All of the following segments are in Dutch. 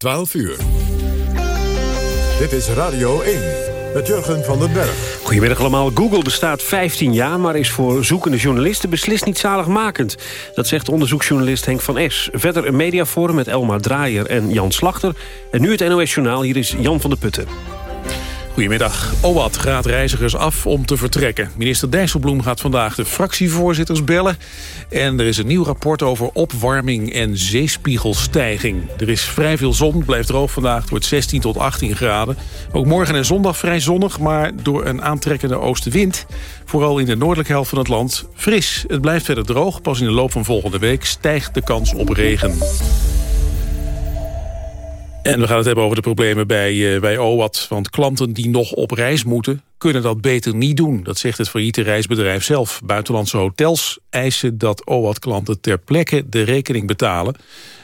12 uur. Dit is Radio 1 met Jurgen van den Berg. Goedemiddag allemaal. Google bestaat 15 jaar... maar is voor zoekende journalisten beslist niet zaligmakend. Dat zegt onderzoeksjournalist Henk van S. Verder een mediaforum met Elmar Draaier en Jan Slachter. En nu het NOS Journaal. Hier is Jan van der Putten. Goedemiddag. OWAT raadt reizigers af om te vertrekken. Minister Dijsselbloem gaat vandaag de fractievoorzitters bellen. En er is een nieuw rapport over opwarming en zeespiegelstijging. Er is vrij veel zon, blijft droog vandaag. Het wordt 16 tot 18 graden. Ook morgen en zondag vrij zonnig, maar door een aantrekkende oostenwind... vooral in de noordelijke helft van het land fris. Het blijft verder droog. Pas in de loop van volgende week stijgt de kans op regen. En we gaan het hebben over de problemen bij, uh, bij OWAT. Want klanten die nog op reis moeten, kunnen dat beter niet doen. Dat zegt het failliete reisbedrijf zelf. Buitenlandse hotels eisen dat OWAT-klanten ter plekke de rekening betalen.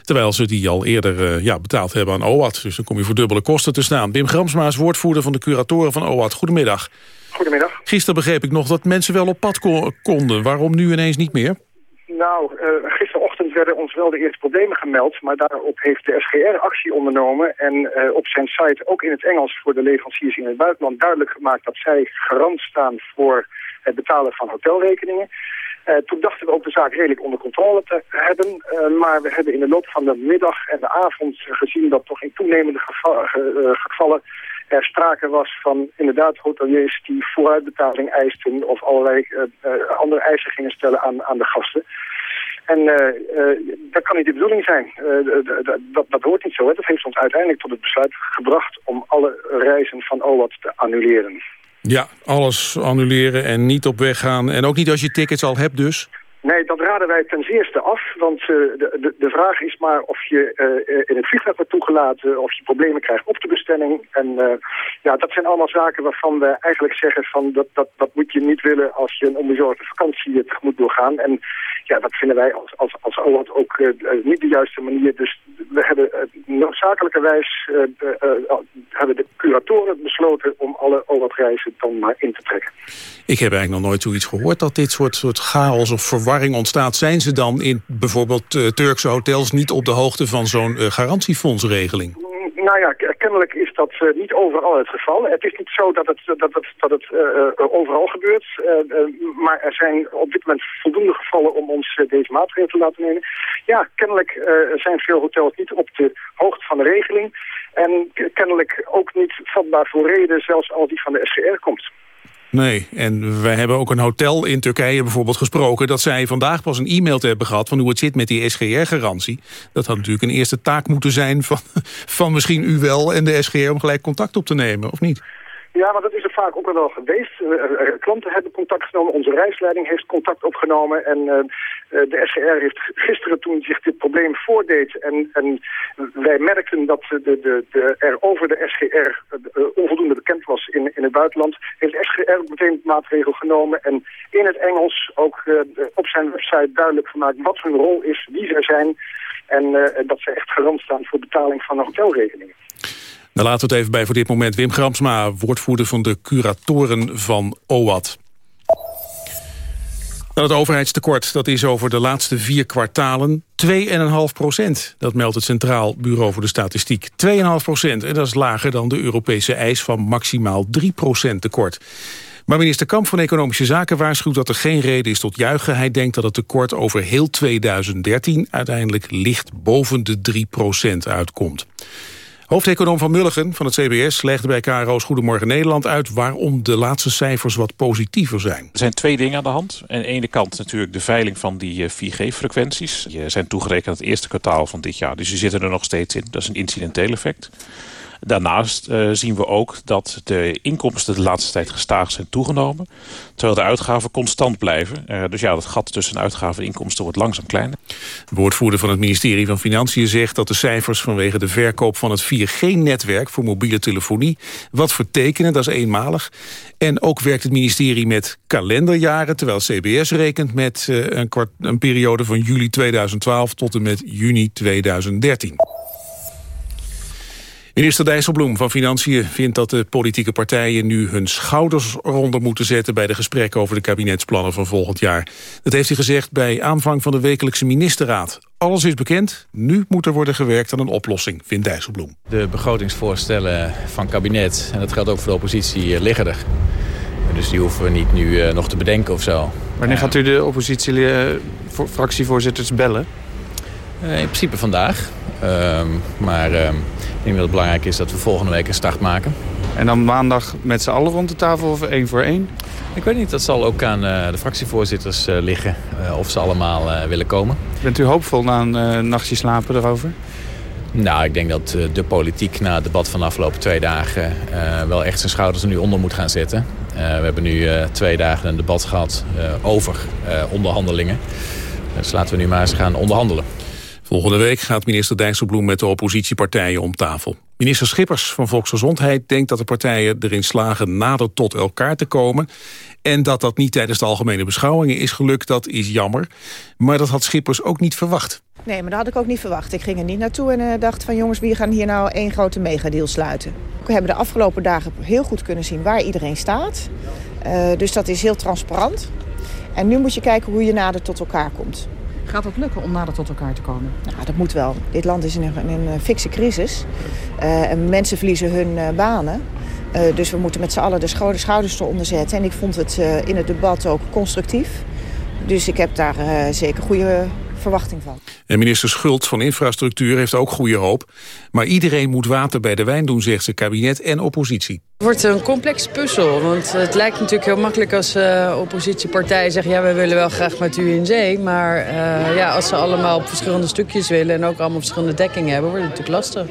Terwijl ze die al eerder uh, ja, betaald hebben aan OWAT. Dus dan kom je voor dubbele kosten te staan. Wim Gramsma is woordvoerder van de curatoren van OWAT. Goedemiddag. Goedemiddag. Gisteren begreep ik nog dat mensen wel op pad konden. Waarom nu ineens niet meer? Nou, uh, gisterochtend werden ons wel de eerste problemen gemeld, maar daarop heeft de SGR actie ondernomen en uh, op zijn site ook in het Engels voor de leveranciers in het buitenland duidelijk gemaakt dat zij garant staan voor het betalen van hotelrekeningen. Uh, toen dachten we ook de zaak redelijk onder controle te hebben. Uh, maar we hebben in de loop van de middag en de avond gezien dat toch in toenemende gevallen er sprake was van inderdaad hoteliers die vooruitbetaling eisten of allerlei andere eisen gingen stellen aan, aan de gasten. En dat kan niet de bedoeling zijn. dat, dat hoort niet zo. Hè. Dat heeft ons uiteindelijk tot het besluit gebracht om alle reizen van OWAT te annuleren. Ja, alles annuleren en niet op weg gaan. En ook niet als je tickets al hebt dus? Nee, dat raden wij ten zeerste af. Want uh, de, de, de, vraag is maar of je uh, in het vliegtuig wordt toegelaten... of je problemen krijgt op de bestemming. En ja, dat zijn allemaal zaken waarvan we eigenlijk zeggen... van dat, dat, dat moet je niet willen als je een onbezorgde vakantie tegemoet doorgaan. En ja, dat vinden wij als, als, als OWAT ook niet de juiste manier. Dus we hebben noodzakelijkerwijs hebben de curatoren besloten... om alle OWAT-reizen dan maar in te trekken. Ik heb eigenlijk nog nooit zoiets gehoord... dat dit soort, soort chaos of verwarring ontstaat... zijn ze dan in bijvoorbeeld uh, Turkse hotels niet op de hoogte van zo'n uh, garantiefondsregeling? Nou ja, kennelijk is dat uh, niet overal het geval. Het is niet zo dat het, dat het, dat het overal gebeurt. maar er zijn op dit moment voldoende gevallen om ons deze maatregelen te laten nemen. Ja, kennelijk zijn veel hotels niet op de hoogte van de regeling. En kennelijk ook niet vatbaar voor reden, zelfs als die van de SGR komt. Nee, en wij hebben ook een hotel in Turkije bijvoorbeeld gesproken... dat zij vandaag pas een e-mail te hebben gehad van hoe het zit met die SGR-garantie. Dat had natuurlijk een eerste taak moeten zijn van, van misschien u wel en de SGR... om gelijk contact op te nemen, of niet? Ja, maar dat is er vaak ook al wel geweest. Uh, klanten hebben contact genomen, onze reisleiding heeft contact opgenomen... en de SGR heeft gisteren toen zich dit probleem voordeed... en, en wij merkten dat de, de, de, er over de SGR onvoldoende bekend was in, in het buitenland... heeft de SGR meteen maatregel genomen... en in het Engels ook op zijn website duidelijk gemaakt wat hun rol is, wie zij zijn... en dat ze echt garant staan voor betaling van hotelrekeningen. Dan nou, laten we het even bij voor dit moment. Wim Gramsma, woordvoerder van de curatoren van OWAT. Dan het overheidstekort, dat is over de laatste vier kwartalen 2,5 procent. Dat meldt het Centraal Bureau voor de Statistiek. 2,5 procent, en dat is lager dan de Europese eis van maximaal 3 procent tekort. Maar minister Kamp van Economische Zaken waarschuwt dat er geen reden is tot juichen. Hij denkt dat het tekort over heel 2013 uiteindelijk licht boven de 3 procent uitkomt. Hoofdeconoom van Mulligen van het CBS legde bij KRO's Goedemorgen Nederland uit... waarom de laatste cijfers wat positiever zijn. Er zijn twee dingen aan de hand. Aan de ene kant natuurlijk de veiling van die 4G-frequenties. Eh, die zijn toegerekend het eerste kwartaal van dit jaar. Dus die zitten er nog steeds in. Dat is een incidenteel effect. Daarnaast uh, zien we ook dat de inkomsten de laatste tijd gestaag zijn toegenomen. Terwijl de uitgaven constant blijven. Uh, dus ja, dat gat tussen uitgaven en inkomsten wordt langzaam kleiner. De woordvoerder van het ministerie van Financiën zegt dat de cijfers vanwege de verkoop van het 4G-netwerk voor mobiele telefonie wat vertekenen, dat is eenmalig. En ook werkt het ministerie met kalenderjaren, terwijl CBS rekent met uh, een, kwart, een periode van juli 2012 tot en met juni 2013. Minister Dijsselbloem van Financiën vindt dat de politieke partijen nu hun schouders eronder moeten zetten bij de gesprekken over de kabinetsplannen van volgend jaar. Dat heeft hij gezegd bij aanvang van de wekelijkse ministerraad. Alles is bekend, nu moet er worden gewerkt aan een oplossing, vindt Dijsselbloem. De begrotingsvoorstellen van kabinet, en dat geldt ook voor de oppositie, eh, liggen er. Dus die hoeven we niet nu uh, nog te bedenken of zo. Wanneer gaat u de oppositie-fractievoorzitters bellen? Uh, in principe vandaag. Uh, maar ehm, denk dat het belangrijk is dat we volgende week een start maken. En dan maandag met z'n allen rond de tafel of één voor één? Ik weet niet, dat zal ook aan uh, de fractievoorzitters uh, liggen. Uh, of ze allemaal willen komen. Bent u hoopvol na een nachtje slapen erover? Nou, ik denk dat de politiek na het debat van de afgelopen twee dagen... wel echt zijn schouders er nu onder moet gaan zetten. we hebben nu twee dagen een debat gehad over onderhandelingen. Dus laten we nu maar eens gaan onderhandelen. Volgende week gaat minister Dijsselbloem met de oppositiepartijen om tafel. Minister Schippers van Volksgezondheid denkt dat de partijen erin slagen nader tot elkaar te komen. En dat dat niet tijdens de algemene beschouwingen is gelukt, dat is jammer. Maar dat had Schippers ook niet verwacht. Nee, maar dat had ik ook niet verwacht. Ik ging er niet naartoe en uh, dacht van jongens, wie gaan hier nou één grote megadeal sluiten. We hebben de afgelopen dagen heel goed kunnen zien waar iedereen staat. Uh, dus dat is heel transparant. En nu moet je kijken hoe je nader tot elkaar komt. Gaat het lukken om nader tot elkaar te komen? Nou, dat moet wel. Dit land is in een, in een fikse crisis. Uh, en mensen verliezen hun uh, banen. Uh, dus we moeten met z'n allen de schouders eronder zetten. En ik vond het in het debat ook constructief. Dus ik heb daar zeker goede verwachting van. En minister Schult van Infrastructuur heeft ook goede hoop. Maar iedereen moet water bij de wijn doen, zegt ze kabinet en oppositie. Het wordt een complex puzzel, want het lijkt natuurlijk heel makkelijk als uh, oppositiepartijen zeggen... ja, we willen wel graag met u in zee, maar uh, ja, als ze allemaal op verschillende stukjes willen... en ook allemaal verschillende dekkingen hebben, wordt het natuurlijk lastig.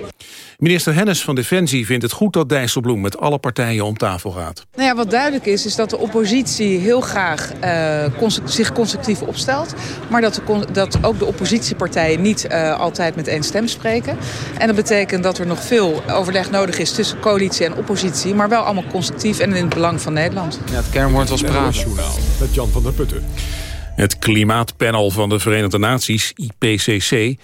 Minister Hennis van Defensie vindt het goed dat Dijsselbloem met alle partijen om tafel gaat. Nou ja, wat duidelijk is, is dat de oppositie heel graag uh, zich constructief opstelt. Maar dat, de, dat ook de oppositiepartijen niet uh, altijd met één stem spreken. En dat betekent dat er nog veel overleg nodig is tussen coalitie en oppositie. Maar wel allemaal constructief en in het belang van Nederland. Ja, het kernwoord was praten. Met Jan van der Putten. Het klimaatpanel van de Verenigde Naties, IPCC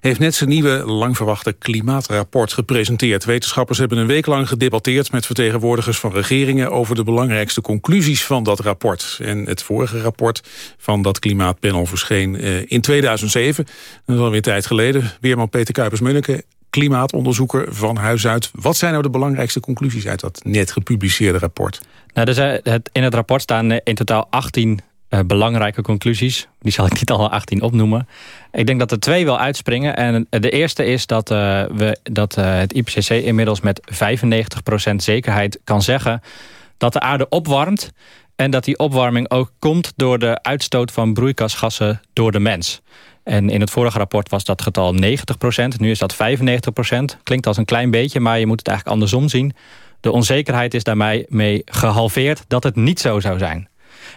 heeft net zijn nieuwe lang verwachte klimaatrapport gepresenteerd. Wetenschappers hebben een week lang gedebatteerd met vertegenwoordigers van regeringen over de belangrijkste conclusies van dat rapport. En het vorige rapport van dat klimaatpanel verscheen eh, in 2007. Dat is alweer tijd geleden. Weerman Peter Kuipers-Munneke, klimaatonderzoeker van Huis uit. Wat zijn nou de belangrijkste conclusies uit dat net gepubliceerde rapport? Nou, het, in het rapport staan in totaal 18 uh, belangrijke conclusies. Die zal ik niet alle 18 opnoemen. Ik denk dat er twee wel uitspringen. En de eerste is dat, we, dat het IPCC inmiddels met 95% zekerheid kan zeggen... dat de aarde opwarmt en dat die opwarming ook komt... door de uitstoot van broeikasgassen door de mens. En in het vorige rapport was dat getal 90%. Nu is dat 95%. Klinkt als een klein beetje, maar je moet het eigenlijk andersom zien. De onzekerheid is daarmee mee gehalveerd dat het niet zo zou zijn.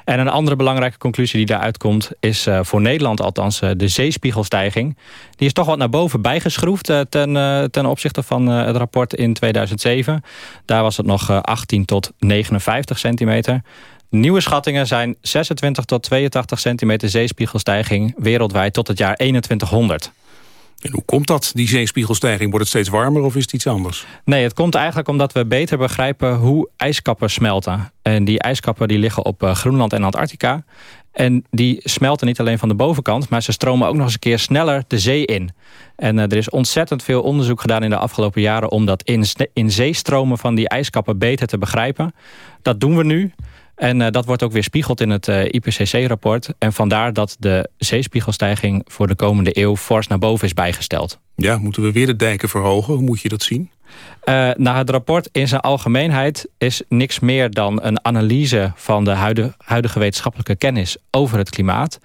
En een andere belangrijke conclusie die daaruit komt... is uh, voor Nederland althans uh, de zeespiegelstijging. Die is toch wat naar boven bijgeschroefd... Ten, ten opzichte van het rapport in 2007. Daar was het nog 18 tot 59 centimeter. Nieuwe schattingen zijn 26 tot 82 centimeter zeespiegelstijging... wereldwijd tot het jaar 2100. En hoe komt dat, die zeespiegelstijging? Wordt het steeds warmer of is het iets anders? Nee, het komt eigenlijk omdat we beter begrijpen hoe ijskappen smelten. En die ijskappen die liggen op uh, Groenland en Antarctica. En die smelten niet alleen van de bovenkant... maar ze stromen ook nog eens een keer sneller de zee in. En uh, er is ontzettend veel onderzoek gedaan in de afgelopen jaren... om dat in, in zeestromen van die ijskappen beter te begrijpen. Dat doen we nu. En uh, dat wordt ook weer spiegeld in het uh, IPCC-rapport. En vandaar dat de zeespiegelstijging voor de komende eeuw fors naar boven is bijgesteld. Ja, moeten we weer de dijken verhogen? Hoe moet je dat zien? Uh, nou, het rapport in zijn algemeenheid is niks meer dan een analyse van de huidige, huidige wetenschappelijke kennis over het klimaat.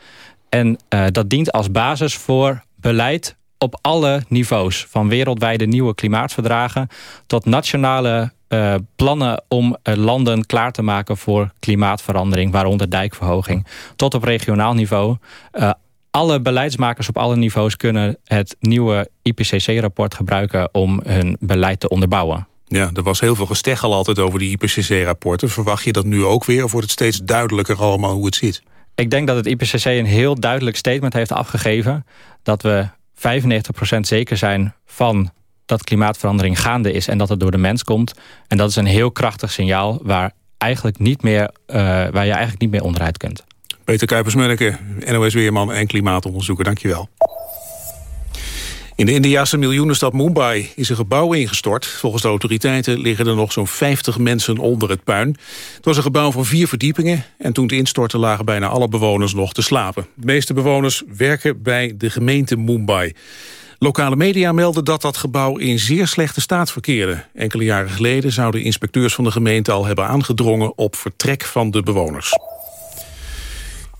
En dat dient als basis voor beleid op alle niveaus. Van wereldwijde nieuwe klimaatverdragen tot nationale uh, plannen om uh, landen klaar te maken voor klimaatverandering, waaronder dijkverhoging, tot op regionaal niveau. Uh, alle beleidsmakers op alle niveaus kunnen het nieuwe IPCC-rapport gebruiken om hun beleid te onderbouwen. Ja, er was heel veel gesteggel altijd over die IPCC-rapporten. Verwacht je dat nu ook weer of wordt het steeds duidelijker allemaal hoe het zit? Ik denk dat het IPCC een heel duidelijk statement heeft afgegeven... dat we 95% zeker zijn van dat klimaatverandering gaande is en dat het door de mens komt. En dat is een heel krachtig signaal waar, eigenlijk niet meer, uh, waar je eigenlijk niet meer onderuit kunt. Peter Kuipers-Munneke, NOS Weerman en klimaatonderzoeker, dankjewel. In de Indiase miljoenenstad Mumbai is een gebouw ingestort. Volgens de autoriteiten liggen er nog zo'n 50 mensen onder het puin. Het was een gebouw van vier verdiepingen... en toen het instortte lagen bijna alle bewoners nog te slapen. De meeste bewoners werken bij de gemeente Mumbai. Lokale media melden dat dat gebouw in zeer slechte staat verkeerde. Enkele jaren geleden zouden inspecteurs van de gemeente al hebben aangedrongen op vertrek van de bewoners.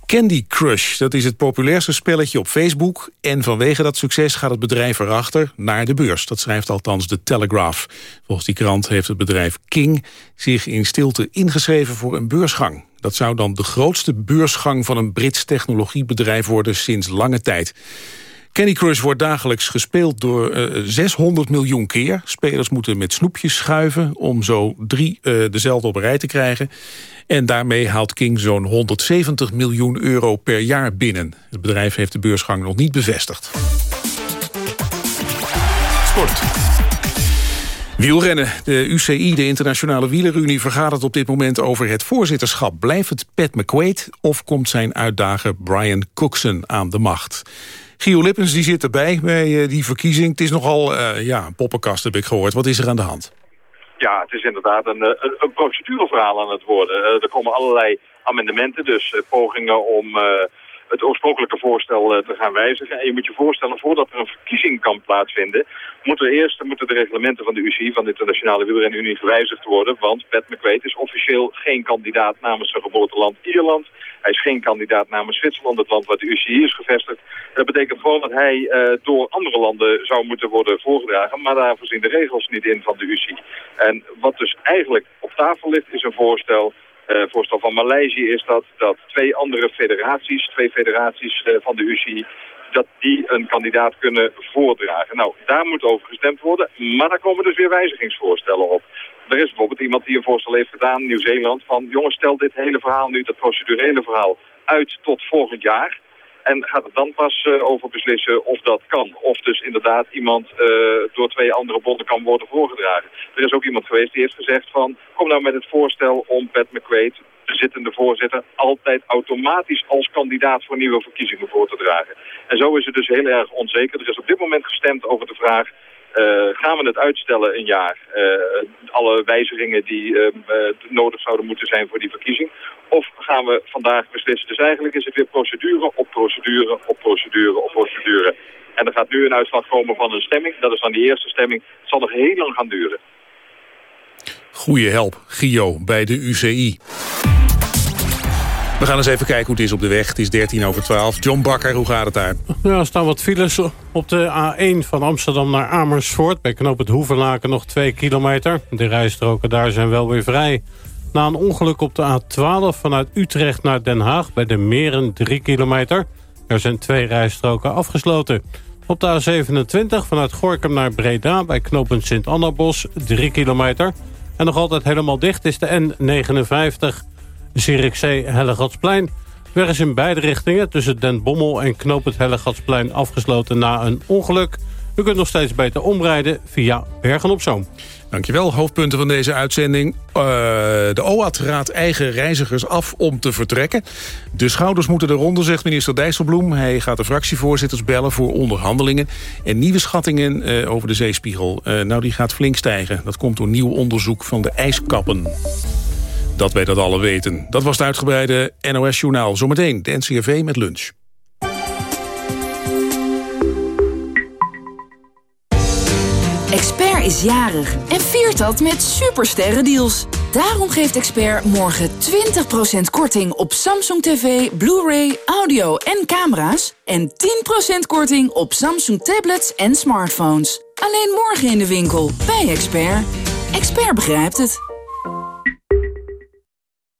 Candy Crush, dat is het populairste spelletje op Facebook... en vanwege dat succes gaat het bedrijf erachter naar de beurs. Dat schrijft althans de Telegraph. Volgens die krant heeft het bedrijf King zich in stilte ingeschreven voor een beursgang. Dat zou dan de grootste beursgang van een Brits technologiebedrijf worden sinds lange tijd. Candy Crush wordt dagelijks gespeeld door uh, eh, 600 miljoen keer. Spelers moeten met snoepjes schuiven om zo drie uh, dezelfde op rij te krijgen. En daarmee haalt King zo'n 170 miljoen euro per jaar binnen. Het bedrijf heeft de beursgang nog niet bevestigd. Sport. Wielrennen. De UCI, de Internationale Wielerunie, vergadert op dit moment over het voorzitterschap. Blijft het Pat McQuaid of komt zijn uitdager Brian Cookson aan de macht? Gio Lippens die zit erbij bij eh, die verkiezing. Het is nogal uh, ja, een poppenkast, heb ik gehoord. Wat is er aan de hand? Ja, het is inderdaad een, eh, een, een procedureverhaal aan het worden. er komen allerlei amendementen, dus pogingen om het oorspronkelijke voorstel te gaan wijzigen. En je moet je voorstellen, voordat er een verkiezing kan plaatsvinden... moeten eerst moeten de reglementen van de UCI, van de Internationale Wielrenunie, gewijzigd worden. Want Pat McQuaid is officieel geen kandidaat namens zijn geboorteland Ierland... Hij is geen kandidaat namens Zwitserland, het land waar de UCI is gevestigd. Dat betekent gewoon dat hij uh, door andere landen zou moeten worden voorgedragen. Maar daarvoor zien de regels niet in van de UCI. En wat dus eigenlijk op tafel ligt is een voorstel uh, voorstel van Maleisië is dat, dat twee andere federaties, twee federaties uh, van de UCI, dat die een kandidaat kunnen voordragen. Nou, daar moet over gestemd worden, maar daar komen dus weer wijzigingsvoorstellen op. Er is bijvoorbeeld iemand die een voorstel heeft gedaan, Nieuw-Zeeland, van jongens stel dit hele verhaal nu, dat procedurele verhaal, uit tot volgend jaar. En gaat er dan pas uh, over beslissen of dat kan. Of dus inderdaad iemand uh, door twee andere bonden kan worden voorgedragen. Er is ook iemand geweest die heeft gezegd van... kom nou met het voorstel om Pat McQuaid, de zittende voorzitter... altijd automatisch als kandidaat voor nieuwe verkiezingen voor te dragen. En zo is het dus heel erg onzeker. Er is op dit moment gestemd over de vraag... Uh, gaan we het uitstellen een jaar, uh, alle wijzigingen die uh, nodig zouden moeten zijn voor die verkiezing? Of gaan we vandaag beslissen? Dus eigenlijk is het weer procedure op procedure op procedure op procedure. En er gaat nu een uitslag komen van een stemming. Dat is dan die eerste stemming. Het zal nog heel lang gaan duren. Goeie help, Gio, bij de UCI. We gaan eens even kijken hoe het is op de weg. Het is 13 over 12. John Bakker, hoe gaat het daar? Ja, er staan wat files op de A1 van Amsterdam naar Amersfoort. Bij knoop het Hoevenlaken nog 2 kilometer. De rijstroken daar zijn wel weer vrij. Na een ongeluk op de A12 vanuit Utrecht naar Den Haag... bij de Meren 3 kilometer. Er zijn twee rijstroken afgesloten. Op de A27 vanuit Gorkum naar Breda... bij knooppunt Sint-Annabos 3 kilometer. En nog altijd helemaal dicht is de N59... Zierikzee Hellegatsplein. Weg is in beide richtingen tussen Den Bommel en Knoop het Hellegatsplein afgesloten na een ongeluk. U kunt nog steeds beter omrijden via Bergen-op-Zoom. Dankjewel. Hoofdpunten van deze uitzending. Uh, de OAT raadt eigen reizigers af om te vertrekken. De schouders moeten eronder, zegt minister Dijsselbloem. Hij gaat de fractievoorzitters bellen voor onderhandelingen. En nieuwe schattingen uh, over de zeespiegel. Uh, nou, die gaat flink stijgen. Dat komt door nieuw onderzoek van de ijskappen. Dat wij dat alle weten. Dat was het uitgebreide NOS-journaal. Zometeen de NCRV met lunch. Expert is jarig en viert dat met supersterrendeals. Daarom geeft Expert morgen 20% korting op Samsung TV, Blu-ray, audio en camera's... en 10% korting op Samsung tablets en smartphones. Alleen morgen in de winkel bij Expert. Expert begrijpt het.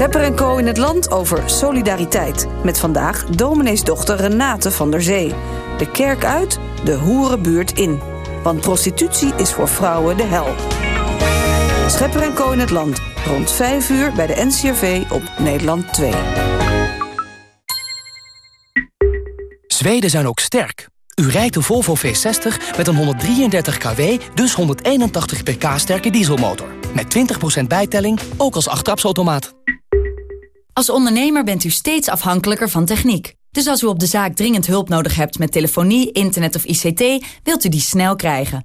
Schepper en Co in het land over solidariteit. Met vandaag domineesdochter Renate van der Zee. De kerk uit, de hoerenbuurt in. Want prostitutie is voor vrouwen de hel. Schepper en Co in het land. Rond 5 uur bij de NCRV op Nederland 2. Zweden zijn ook sterk. U rijdt de Volvo V60 met een 133 kW, dus 181 pk sterke dieselmotor. Met 20% bijtelling, ook als achttrapsautomaat. Als ondernemer bent u steeds afhankelijker van techniek. Dus als u op de zaak dringend hulp nodig hebt met telefonie, internet of ICT... wilt u die snel krijgen.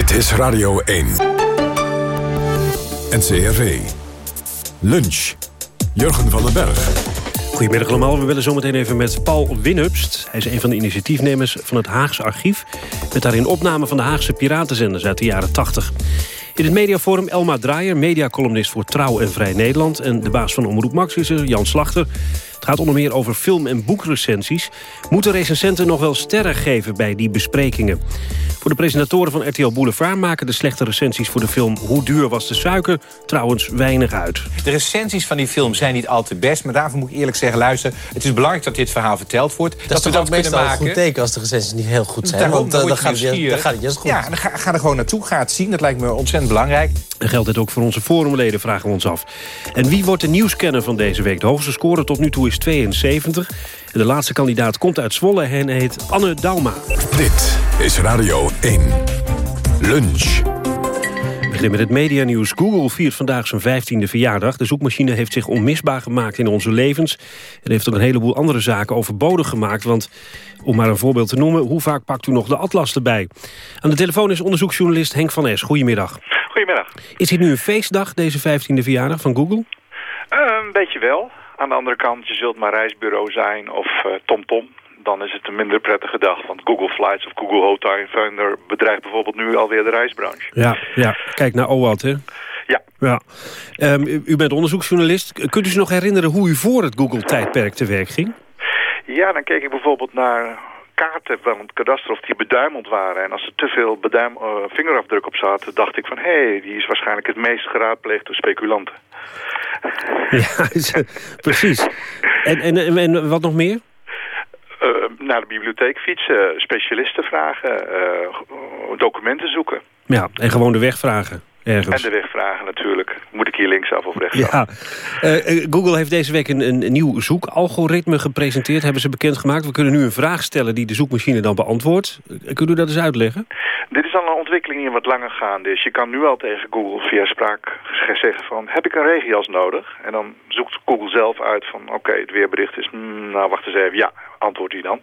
Dit is Radio 1. NCRV. Lunch. Jurgen van den Berg. Goedemiddag allemaal. We willen zometeen even met Paul Winhupst. Hij is een van de initiatiefnemers van het Haagse Archief... met daarin opname van de Haagse piratenzenders uit de jaren 80. In het mediaforum Elma Draaier, mediacolumnist voor Trouw en Vrij Nederland... en de baas van Omroep Max is Jan Slachter. Het gaat onder meer over film- en boekrecensies. Moeten recensenten nog wel sterren geven bij die besprekingen? Voor de presentatoren van RTL Boulevard maken de slechte recensies voor de film Hoe duur was de suiker trouwens weinig uit. De recensies van die film zijn niet al te best, maar daarvoor moet ik eerlijk zeggen, luister, het is belangrijk dat dit verhaal verteld wordt. Dat, is we toch ook meestal een goed teken als de recensies niet heel goed zijn. want uh, dan, gaat het, dan gaat het juist goed. Ja, dan ga, ga, er gewoon naartoe, ga het zien. Dat lijkt me ontzettend belangrijk. En geldt dit ook voor onze forumleden, vragen we ons af. En wie wordt de nieuwscanner van deze week? De hoogste score tot nu toe is 72. En de laatste kandidaat komt uit Zwolle en heet Anne Dauma. Dit is Radio 1. Lunch. We beginnen met het medianieuws. Google viert vandaag zijn 15e verjaardag. De zoekmachine heeft zich onmisbaar gemaakt in onze levens... en heeft ook een heleboel andere zaken overbodig gemaakt. Want, om maar een voorbeeld te noemen... hoe vaak pakt u nog de atlas erbij? Aan de telefoon is onderzoeksjournalist Henk van Es. Goedemiddag. Goedemiddag. Is dit nu een feestdag, deze 15e verjaardag van Google? Uh, een beetje wel. Aan de andere kant, je zult maar reisbureau zijn of TomTom. Uh, Tom, dan is het een minder prettige dag. Want Google Flights of Google Hotel Finder bedreigt bijvoorbeeld nu alweer de reisbranche. Ja, ja. kijk naar OWAT, hè? Ja. ja. Um, u, bent onderzoeksjournalist. Kunt u zich nog herinneren hoe u voor het Google-tijdperk te werk ging? Ja, dan keek ik bijvoorbeeld naar kaarten van het kadaster of die beduimeld waren. En als er te veel beduim, uh, vingerafdruk op zat, dacht ik van... hé, hey, die is waarschijnlijk het meest geraadpleegd door speculanten. Ja, precies. En, en, en wat nog meer? Uh, naar de bibliotheek fietsen, specialisten vragen, uh, documenten zoeken. Ja, en gewoon de weg vragen. Ergens. En de weg vragen natuurlijk. Moet ik hier linksaf of rechtsaf? Ja. Uh, Google heeft deze week een, een nieuw zoekalgoritme gepresenteerd. Hebben ze bekendgemaakt. We kunnen nu een vraag stellen die de zoekmachine dan beantwoordt. Kunt u dat eens uitleggen? Dit is al een ontwikkeling die wat langer gaande is. Je kan nu al tegen Google via spraak zeggen van... heb ik een regenjas nodig? En dan zoekt Google zelf uit van... oké, okay, het weerbericht is... Mm, nou, wacht eens even. Ja, antwoordt hij dan.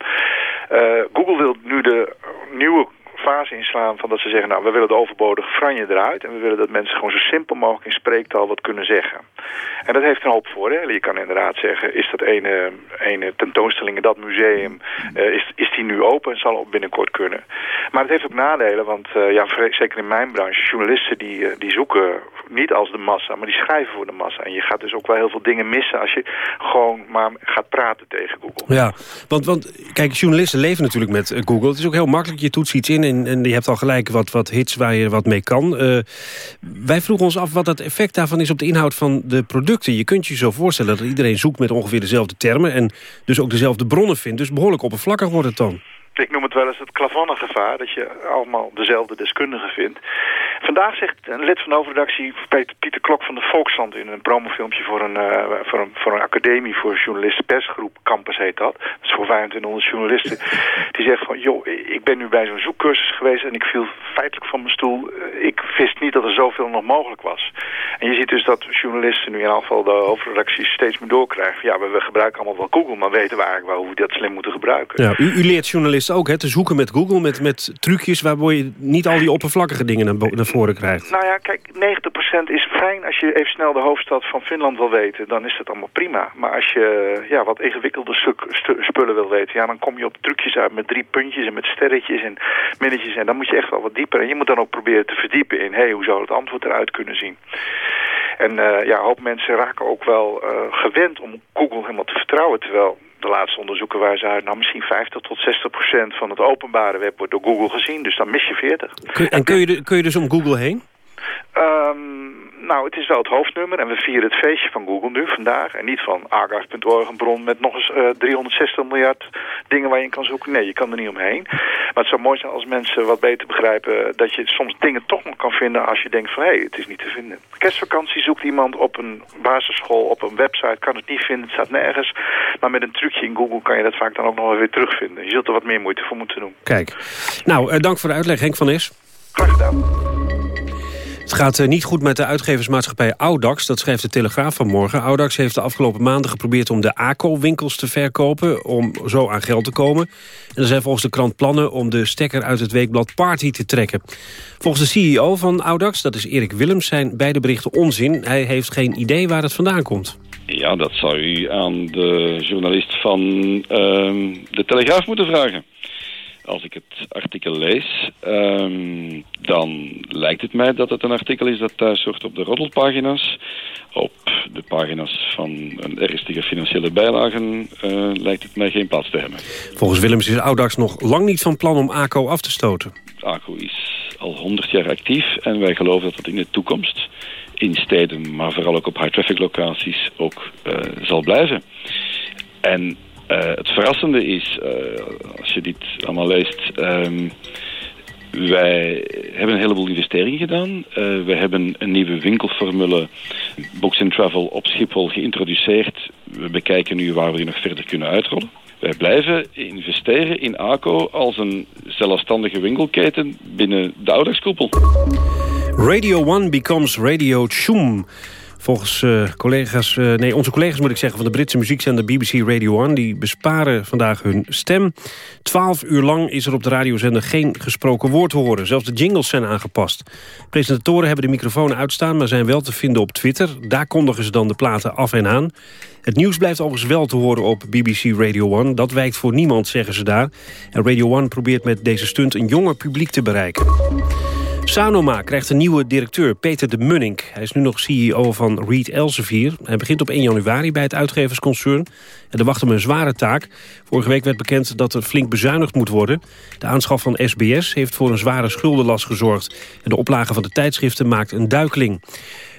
Uh, Google wil nu de nieuwe fase inslaan van dat ze zeggen... nou, we willen de overbodige franje eruit... en we willen dat mensen gewoon zo simpel mogelijk in spreektaal wat kunnen zeggen. En dat heeft een hoop voor. Hè? Je kan inderdaad zeggen, is dat ene, ene tentoonstelling in dat museum... Uh, is, is die nu open en zal op binnenkort kunnen. Maar het heeft ook nadelen, want uh, ja, zeker in mijn branche... journalisten die, uh, die zoeken niet als de massa, maar die schrijven voor de massa. En je gaat dus ook wel heel veel dingen missen... als je gewoon maar gaat praten tegen Google. Ja, want, want kijk, journalisten leven natuurlijk met Google. Het is ook heel makkelijk, je toetst iets in... en, en je hebt al gelijk wat, wat hits waar je wat mee kan. Uh, wij vroegen ons af wat het effect daarvan is op de inhoud van de producten. Je kunt je zo voorstellen dat iedereen zoekt met ongeveer dezelfde termen... en dus ook dezelfde bronnen vindt. Dus behoorlijk oppervlakkig wordt het dan. Ik noem het wel eens het klavannengevaar, dat je allemaal dezelfde deskundigen vindt. Vandaag zegt een lid van de overredactie, Pieter Klok van de Volksland... in een promofilmpje voor een, uh, voor, een, voor een academie voor journalisten, persgroep, Campus heet dat. Dat is voor 2500 journalisten. Die zegt van, joh, ik ben nu bij zo'n zoekcursus geweest... en ik viel feitelijk van mijn stoel. Ik wist niet dat er zoveel nog mogelijk was. En je ziet dus dat journalisten nu in ieder geval de hoofdredacties steeds meer doorkrijgen. Ja, we, we gebruiken allemaal wel Google, maar weten we eigenlijk wel hoe we dat slim moeten gebruiken. Ja, u, u leert journalisten ook hè, te zoeken met Google, met, met trucjes... waardoor je niet al die oppervlakkige dingen naar, voren krijgt. Nou ja, kijk, 90% is fijn als je even snel de hoofdstad van Finland wil weten. Dan is dat allemaal prima. Maar als je ja, wat ingewikkelde spullen wil weten... Ja, dan kom je op trucjes uit met drie puntjes en met sterretjes en minnetjes. En dan moet je echt wel wat dieper. En je moet dan ook proberen te verdiepen in... hé, hey, hoe zou het antwoord eruit kunnen zien? En uh, ja, een hoop mensen raken ook wel uh, gewend om Google helemaal te vertrouwen. Terwijl de laatste onderzoeken waar ze uit, nou misschien 50 tot 60 procent van het openbare web wordt door Google gezien. Dus dan mis je 40. en kun je, kun je dus om Google heen? Um, nou, het is wel het hoofdnummer en we vieren het feestje van Google nu, vandaag. En niet van argos.org, een bron met nog eens uh, 360 miljard dingen waar je in kan zoeken. Nee, je kan er niet omheen. Maar het zou mooi zijn als mensen wat beter begrijpen dat je soms dingen toch nog kan vinden als je denkt van hé, hey, het is niet te vinden. Kerstvakantie zoekt iemand op een basisschool, op een website, kan het niet vinden, het staat nergens. Maar met een trucje in Google kan je dat vaak dan ook nog wel weer terugvinden. Je zult er wat meer moeite voor moeten doen. Kijk, nou, uh, dank voor de uitleg Henk van Es. Graag gedaan. Gaat eh, niet goed met de uitgeversmaatschappij Audax. Dat schrijft de Telegraaf vanmorgen. Audax heeft de afgelopen maanden geprobeerd om de ACO-winkels te verkopen... om zo aan geld te komen. En er zijn volgens de krant plannen om de stekker uit het weekblad Party te trekken. Volgens de CEO van Audax, dat is Erik Willems, zijn beide berichten onzin. Hij heeft geen idee waar het vandaan komt. Ja, dat zou u aan de journalist van uh, de Telegraaf moeten vragen als ik het artikel lees, um, dan lijkt het mij dat het een artikel is dat thuis hoort op de roddelpagina's. Op de pagina's van een ernstige financiële bijlagen uh, lijkt het mij geen plaats te hebben. Volgens Willems is Audax nog lang niet van plan om ACO af te stoten. ACO is al 100 jaar actief en wij geloven dat dat in de toekomst in steden, maar vooral ook op high-traffic locaties ook uh, zal blijven. En het verrassende is, uh, als je dit allemaal leest... Um, wij hebben een heleboel investeringen gedaan. Uh, we hebben een nieuwe winkelformule Books and Travel op Schiphol geïntroduceerd. We bekijken nu waar we die nog verder kunnen uitrollen. Wij blijven investeren in ACO als een zelfstandige winkelketen binnen de ouderskoepel. Radio One becomes Radio Choom. Volgens uh, collega's, uh, nee, onze collega's moet ik zeggen... van de Britse muziekzender BBC Radio 1... die besparen vandaag hun stem. Twaalf uur lang is er op de radiozender geen gesproken woord te horen. Zelfs de jingles zijn aangepast. Presentatoren hebben de microfoon uitstaan... maar zijn wel te vinden op Twitter. Daar kondigen ze dan de platen af en aan. Het nieuws blijft overigens wel te horen op BBC Radio 1. Dat wijkt voor niemand, zeggen ze daar. En Radio 1 probeert met deze stunt een jonger publiek te bereiken. Sanoma krijgt een nieuwe directeur, Peter de Munnik. Hij is nu nog CEO van Reed Elsevier. Hij begint op 1 januari bij het uitgeversconcern. En er wacht hem een zware taak. Vorige week werd bekend dat er flink bezuinigd moet worden. De aanschaf van SBS heeft voor een zware schuldenlast gezorgd. En de oplage van de tijdschriften maakt een duikeling.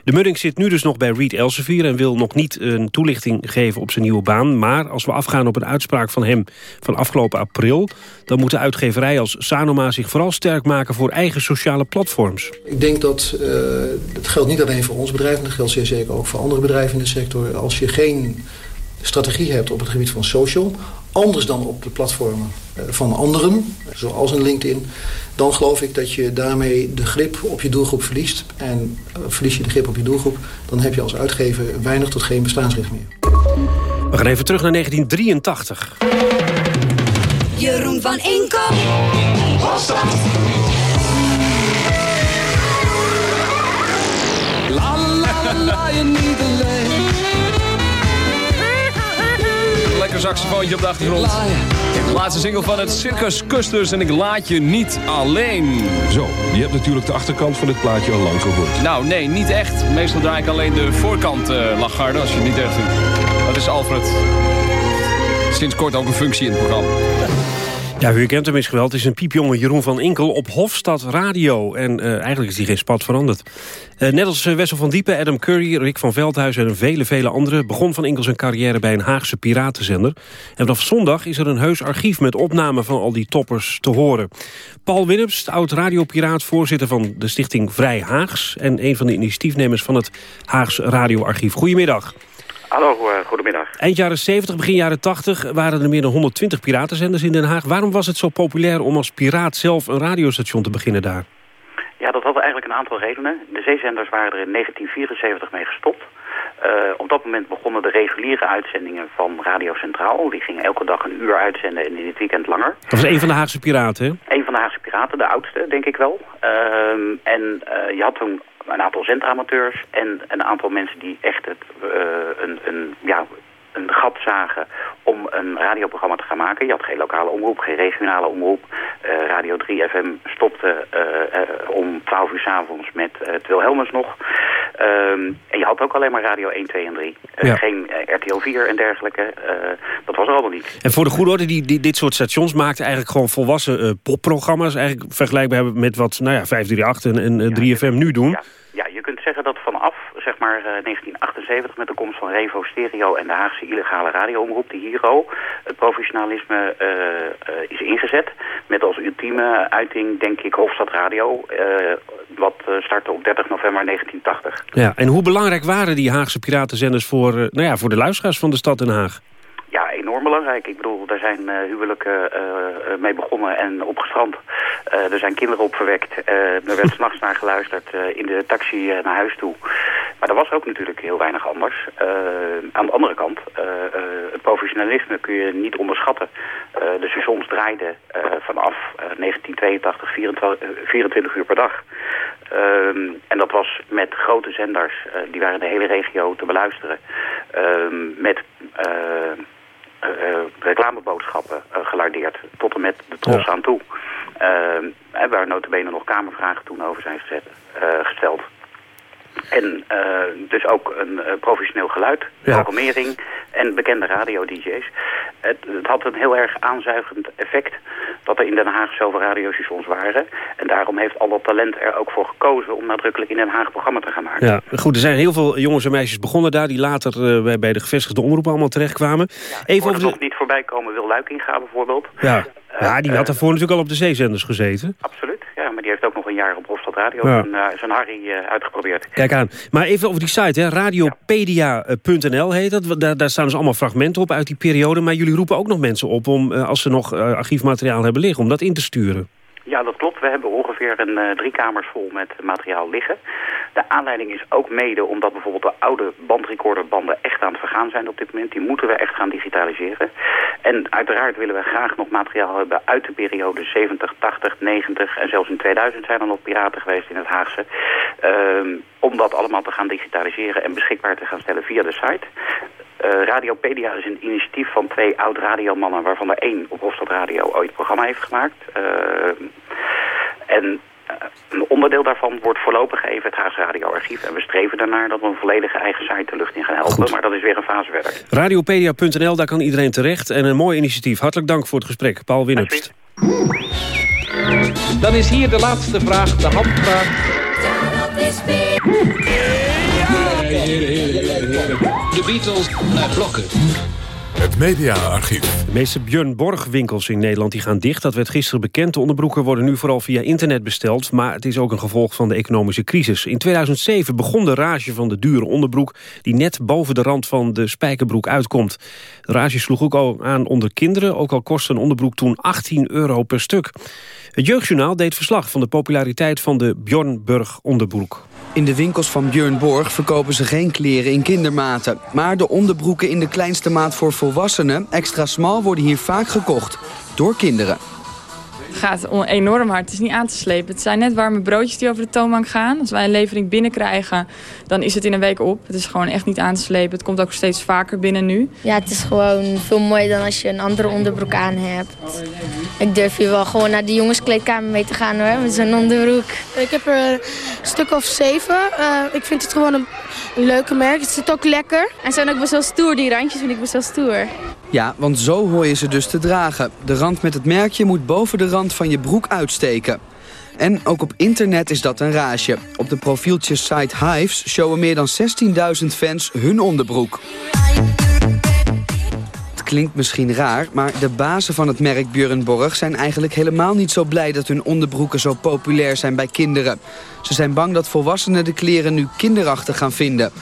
De Mudding zit nu dus nog bij Reed Elsevier... en wil nog niet een toelichting geven op zijn nieuwe baan. Maar als we afgaan op een uitspraak van hem van afgelopen april... dan moet de uitgeverij als Sanoma zich vooral sterk maken... voor eigen sociale platforms. Ik denk dat uh, het geldt niet alleen voor ons bedrijf... dat geldt zeer zeker ook voor andere bedrijven in de sector. Als je geen strategie hebt op het gebied van social... anders dan op de platformen eh, van anderen, zoals een LinkedIn... dan geloof ik dat je daarmee de grip op je doelgroep verliest. En uh, verlies je de grip op je doelgroep... dan heb je als uitgever weinig tot geen bestaansrecht meer. We gaan even terug naar 1983. Jeroen van Inkom. Lekker saxofoontje op de achtergrond. De laatste single van het Circus Custers en ik laat je niet alleen. Zo, je hebt natuurlijk de achterkant van dit plaatje al lang gehoord. Nou, nee, niet echt. Meestal draai ik alleen de voorkant uh, lachgarde, als je het niet echt vindt. Dat is Alfred. Sinds kort ook een functie in het programma. Ja, u kent hem is geweld. Is een piepjonge Jeroen van Inkel op Hofstad Radio. En uh, eigenlijk is die geen spat veranderd. Uh, net als Wessel van Diepen, Adam Curry, Rick van Veldhuizen en vele, vele anderen... begon Van Inkel zijn carrière bij een Haagse piratenzender. En vanaf zondag is er een heus archief met opnamen van al die toppers te horen. Paul Willems, oud-radiopiraat, voorzitter van de stichting Vrij Haags... en een van de initiatiefnemers van het Haags Radioarchief. Goedemiddag. Hallo, uh, goedemiddag. Eind jaren 70, begin jaren 80 waren er meer dan 120 piratenzenders in Den Haag. Waarom was het zo populair om als piraat zelf een radiostation te beginnen daar? Ja, dat had eigenlijk een aantal redenen. De zeezenders waren er in 1974 mee gestopt. op dat moment begonnen de reguliere uitzendingen van Radio Centraal. Die gingen elke dag een uur uitzenden en in het weekend langer. Dat was een van de Haagse piraten, hè? Een van de Haagse piraten, de oudste, denk ik wel. Ehm, en je had toen een aantal zendamateurs en een aantal mensen die echt het, een, een, ja, een gat zagen om een radioprogramma te gaan maken. Je had geen lokale omroep, geen regionale omroep. Uh, Radio 3 FM stopte uh, uh, om 12 uur s avonds met het Wilhelmus nog. Um, en je had ook alleen maar Radio 1, 2 en 3. Ja. Geen RTL 4 en dergelijke. dat was er allemaal niet. En voor de goede orde, die, die, dit soort stations maakten eigenlijk gewoon volwassen popprogramma's. Eigenlijk vergelijkbaar met wat nou ja, 538 en, en 3FM nu doen. Ja. Kunt zeggen dat vanaf zeg maar, 1978 met de komst van Revo Stereo en de Haagse illegale radioomroep, de Hiro, het professionalisme uh, uh, is ingezet. Met als ultieme uiting, denk ik, Hofstad Radio, wat startte op 30 november 1980. Ja, en hoe belangrijk waren die Haagse piratenzenders voor, nou ja, voor de luisteraars van de stad Den Haag? Ja, enorm belangrijk. Ik bedoel, daar zijn uh, huwelijken uh, mee begonnen en opgestrand. Uh, er zijn kinderen opverwekt. er werd s'nachts naar geluisterd in de taxi naar huis toe. Maar er was ook natuurlijk heel weinig anders. aan de andere kant, het professionalisme kun je niet onderschatten. de stations draaiden vanaf 1982 24, 24, uur per dag. Um, en dat was met grote zenders, die waren de hele regio te beluisteren. Um, met reclameboodschappen gelardeerd, tot en met de tros ja. aan toe. waar notabene nog kamervragen toen over zijn gezet, gesteld. En uh, dus ook een uh, professioneel geluid, ja. programmering en bekende radio-dj's. Het, het, had een heel erg aanzuigend effect dat er in Den Haag zoveel radiostations waren. En daarom heeft al dat talent er ook voor gekozen om nadrukkelijk in Den Haag programma te gaan maken. Ja, goed, er zijn heel veel jongens en meisjes begonnen daar... die later uh, bij de gevestigde omroep allemaal terechtkwamen. Ja, Even over de... nog niet voorbij komen, Wil Luikinga bijvoorbeeld. Ja. Ja, die had daarvoor natuurlijk al op de zeezenders gezeten. Absoluut, ja, maar die heeft ook jaar op Hofstad Radio ja. zijn, uh, zijn Harry uh, uitgeprobeerd. Kijk aan. Maar even over die site, hè. radiopedia.nl heet dat. Daar, daar, staan dus allemaal fragmenten op uit die periode. Maar jullie roepen ook nog mensen op om, uh, als ze nog archiefmateriaal hebben liggen, om dat in te sturen. Ja, dat klopt. We hebben ongeveer een uh, drie kamers vol met materiaal liggen. De aanleiding is ook mede omdat bijvoorbeeld de oude bandrecorderbanden echt aan het vergaan zijn op dit moment. Die moeten we echt gaan digitaliseren. En uiteraard willen we graag nog materiaal hebben uit de periode 70, 80, 90 en zelfs in 2000 zijn er nog piraten geweest in het Haagse. Um, om dat allemaal te gaan digitaliseren en beschikbaar te gaan stellen via de site. Uh, Radiopedia is een initiatief van twee oud-radiomannen... waarvan er één op Hofstad Radio ooit programma heeft gemaakt. Uh, en uh, een onderdeel daarvan wordt voorlopig even het Haagse Radioarchief. En we streven daarnaar dat we een volledige eigen site de lucht in gaan helpen. Goed. Maar dat is weer een fase verder. Radiopedia.nl, daar kan iedereen terecht. En een mooi initiatief. Hartelijk dank voor het gesprek. Paul Winnupst. Dan is hier de laatste vraag, de handvraag. De Beatles naar blokken. Het mediaarchief. De meeste Björn Borg winkels in Nederland die gaan dicht. Dat werd gisteren bekend. De onderbroeken worden nu vooral via internet besteld. Maar het is ook een gevolg van de economische crisis. In 2007 begon de rage van de dure onderbroek... die net boven de rand van de spijkerbroek uitkomt. De rage sloeg ook al aan onder kinderen. Ook al kostte een onderbroek toen 18 euro per stuk. Het Jeugdjournaal deed verslag van de populariteit van de Björn Borg onderbroek. In de winkels van Björn Borg verkopen ze geen kleren in kindermaten. Maar de onderbroeken in de kleinste maat voor volwassenen, extra smal, worden hier vaak gekocht. Door kinderen. Het gaat enorm hard. Het is niet aan te slepen. Het zijn net warme broodjes die over de toonbank gaan. Als wij een levering binnenkrijgen, dan is het in een week op. Het is gewoon echt niet aan te slepen. Het komt ook steeds vaker binnen nu. Ja, het is gewoon veel mooier dan als je een andere onderbroek aan hebt. Ik durf hier wel gewoon naar de jongenskleedkamer mee te gaan hoor, met zo'n onderbroek. Ik heb er een stuk of zeven. Uh, ik vind het gewoon een, een leuke merk. Het zit ook lekker. En zijn ook best wel stoer. Die randjes vind ik best wel stoer. Ja, want zo hoor je ze dus te dragen. De rand met het merkje moet boven de rand van je broek uitsteken. En ook op internet is dat een raasje. Op de profieltjes site Hives showen meer dan 16.000 fans hun onderbroek. Het klinkt misschien raar, maar de bazen van het merk Björn Borg zijn eigenlijk helemaal niet zo blij dat hun onderbroeken zo populair zijn bij kinderen. Ze zijn bang dat volwassenen de kleren nu kinderachtig gaan vinden.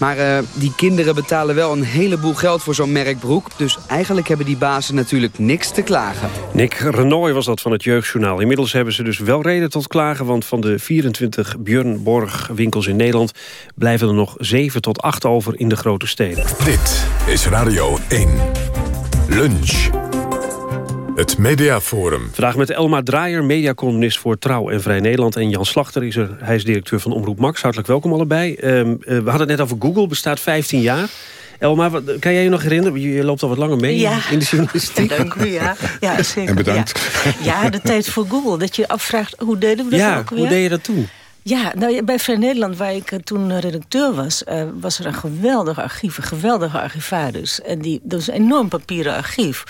Maar uh, die kinderen betalen wel een heleboel geld voor zo'n merkbroek. Dus eigenlijk hebben die bazen natuurlijk niks te klagen. Nick Renoy was dat van het Jeugdjournaal. Inmiddels hebben ze dus wel reden tot klagen... want van de 24 Björn Borg winkels in Nederland... blijven er nog 7 tot 8 over in de grote steden. Dit is Radio 1. Lunch. Het Mediaforum. Vandaag met Elma Draaier, mediacolumnist voor Trouw en Vrij Nederland. En Jan Slachter, is er, hij is directeur van Omroep Max. Hartelijk welkom allebei. Uh, we hadden het net over Google, bestaat 15 jaar. Elma, kan jij je nog herinneren? Je loopt al wat langer mee in de journalistiek. Dank u, ja. ja zeker. En bedankt. Ja. ja. de tijd voor Google. Dat je afvraagt, hoe deden we dat ja, ook hoe deed je dat toen? Ja, nou, bij Vrij Nederland, waar ik eh, toen redacteur was... Uh, was er een geweldig archief, een geweldige archivaris. En die, dat was een enorm papieren archief.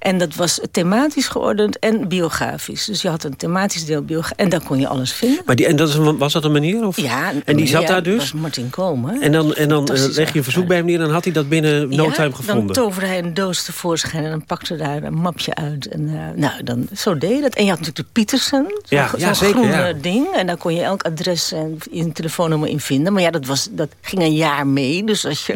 En dat was thematisch geordend en biografisch. Dus je had een thematisch deel biografisch. En daar kon je alles vinden. Maar die, en dat is, was dat een manier? Of? Ja. En die zat daar dus? was Martin Komen. En dan, en dan eh, leg je een verzoek bij hem neer... en dan had hij dat binnen no ja, time gevonden? dan toverde hij een doos tevoorschijn... en dan pakte daar een mapje uit. En uh, nou, dan, zo deed je dat. En je had natuurlijk de Pietersen. Zo'n ja, ja, zo groene ding. En daar kon je elk adres en in telefoonnummer in vinden. Maar ja, dat, was, dat ging een jaar mee. Dus als je,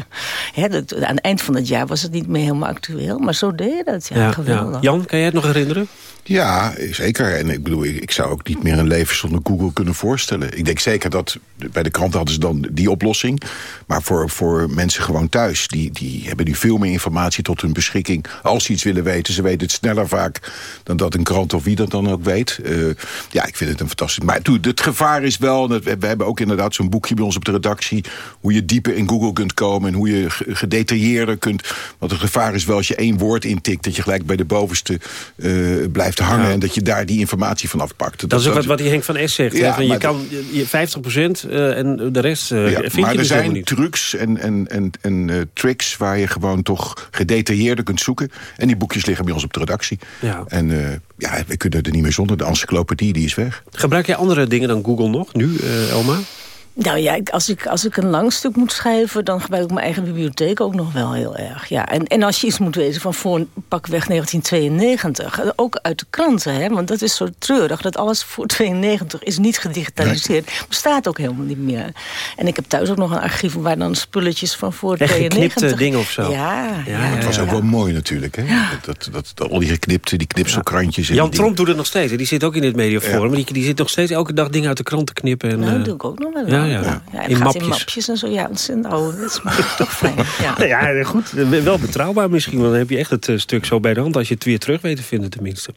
hè, dat, aan het eind van het jaar was het niet meer helemaal actueel. Maar zo deed je dat. Ja, geweldig. Jan, kan jij het nog herinneren? Ja, zeker. En ik bedoel, ik, zou ook niet meer een leven zonder Google kunnen voorstellen. Ik denk zeker dat bij de kranten hadden ze dan die oplossing. Maar voor, voor mensen gewoon thuis, die, die hebben nu veel meer informatie tot hun beschikking. Als ze iets willen weten, ze weten het sneller vaak dan dat een krant of wie dat dan ook weet. Uh, ja, ik vind het een fantastisch. Maar het gevaar is wel, we, hebben ook inderdaad zo'n boekje bij ons op de redactie, hoe je dieper in Google kunt komen en hoe je gedetailleerder kunt. Want het gevaar is wel als je één woord intikt, dat je gelijk bij de bovenste uh, blijft te hangen... en dat je daar die informatie van afpakt. Dat, dat is ook wat, wat die Henk van S zegt. Ja, van je kan je 50 procent uh, en de rest uh, ja, vind maar je er dus zijn niet. trucs en, en, en, en uh, tricks waar je gewoon toch gedetailleerder kunt zoeken. En die boekjes liggen bij ons op de redactie. Ja. En ja, we kunnen er niet meer zonder. De encyclopedie die is weg. Gebruik jij andere dingen dan Google nog nu, Elma? Nou ja, als ik, als ik een lang stuk moet schrijven... dan gebruik ik mijn eigen bibliotheek ook nog wel heel erg. Ja. En, en als je iets moet weten van voor pakweg 1992... ook uit de kranten, hè, want dat is zo treurig... dat alles voor 92 is niet gedigitaliseerd. Nee. Bestaat ook helemaal niet meer. En ik heb thuis ook nog een archief... waar dan spulletjes van voor Echt 92... geknipte dingen of zo? Ja. ja, ja het was ook wel mooi natuurlijk. Hè? Dat, dat, dat, al die geknipte, die knipselkrantjes. Jan Tromp doet het nog steeds. Die zit ook in het mediaforum. Die, die zit nog steeds elke dag dingen uit de krant te knippen. En, nou, dat uh... doe ik ook nog wel. Ja, ja. ja. in, mapjes. in mapjes en zo. Ja, ontzettend ouderwets, maar toch fijn. Ja. ja, goed. Wel betrouwbaar misschien. Want dan heb je echt het stuk zo bij de hand... als je het weer terug weet te vinden tenminste.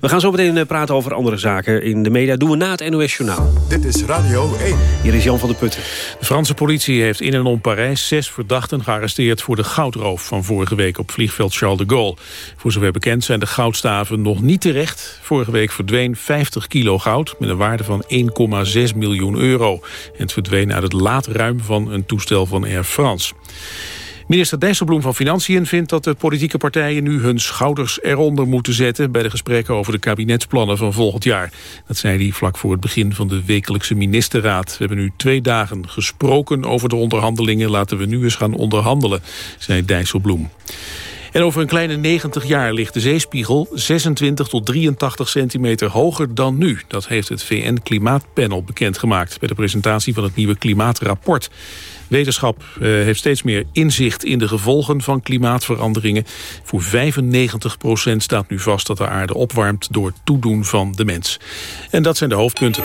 We gaan zo meteen praten over andere zaken in de media. Doen we na het NOS Journaal. Dit is Radio 1. Hier is Jan van der Putten. De Franse politie heeft in en om Parijs zes verdachten gearresteerd... voor de goudroof van vorige week op vliegveld Charles de Gaulle. Voor zover bekend zijn de goudstaven nog niet terecht. Vorige week verdween 50 kilo goud met een waarde van 1,6 miljoen euro. Het verdween uit het laadruim van een toestel van Air France. Minister Dijsselbloem van Financiën vindt dat de politieke partijen nu hun schouders eronder moeten zetten bij de gesprekken over de kabinetsplannen van volgend jaar. Dat zei hij vlak voor het begin van de wekelijkse ministerraad. We hebben nu twee dagen gesproken over de onderhandelingen. Laten we nu eens gaan onderhandelen, zei Dijsselbloem. En over een kleine 90 jaar ligt de zeespiegel 26 tot 83 centimeter hoger dan nu. Dat heeft het VN-klimaatpanel bekendgemaakt... bij de presentatie van het nieuwe klimaatrapport. Wetenschap uh, heeft steeds meer inzicht in de gevolgen van klimaatveranderingen. Voor 95 procent staat nu vast dat de aarde opwarmt... door toedoen van de mens. En dat zijn de hoofdpunten.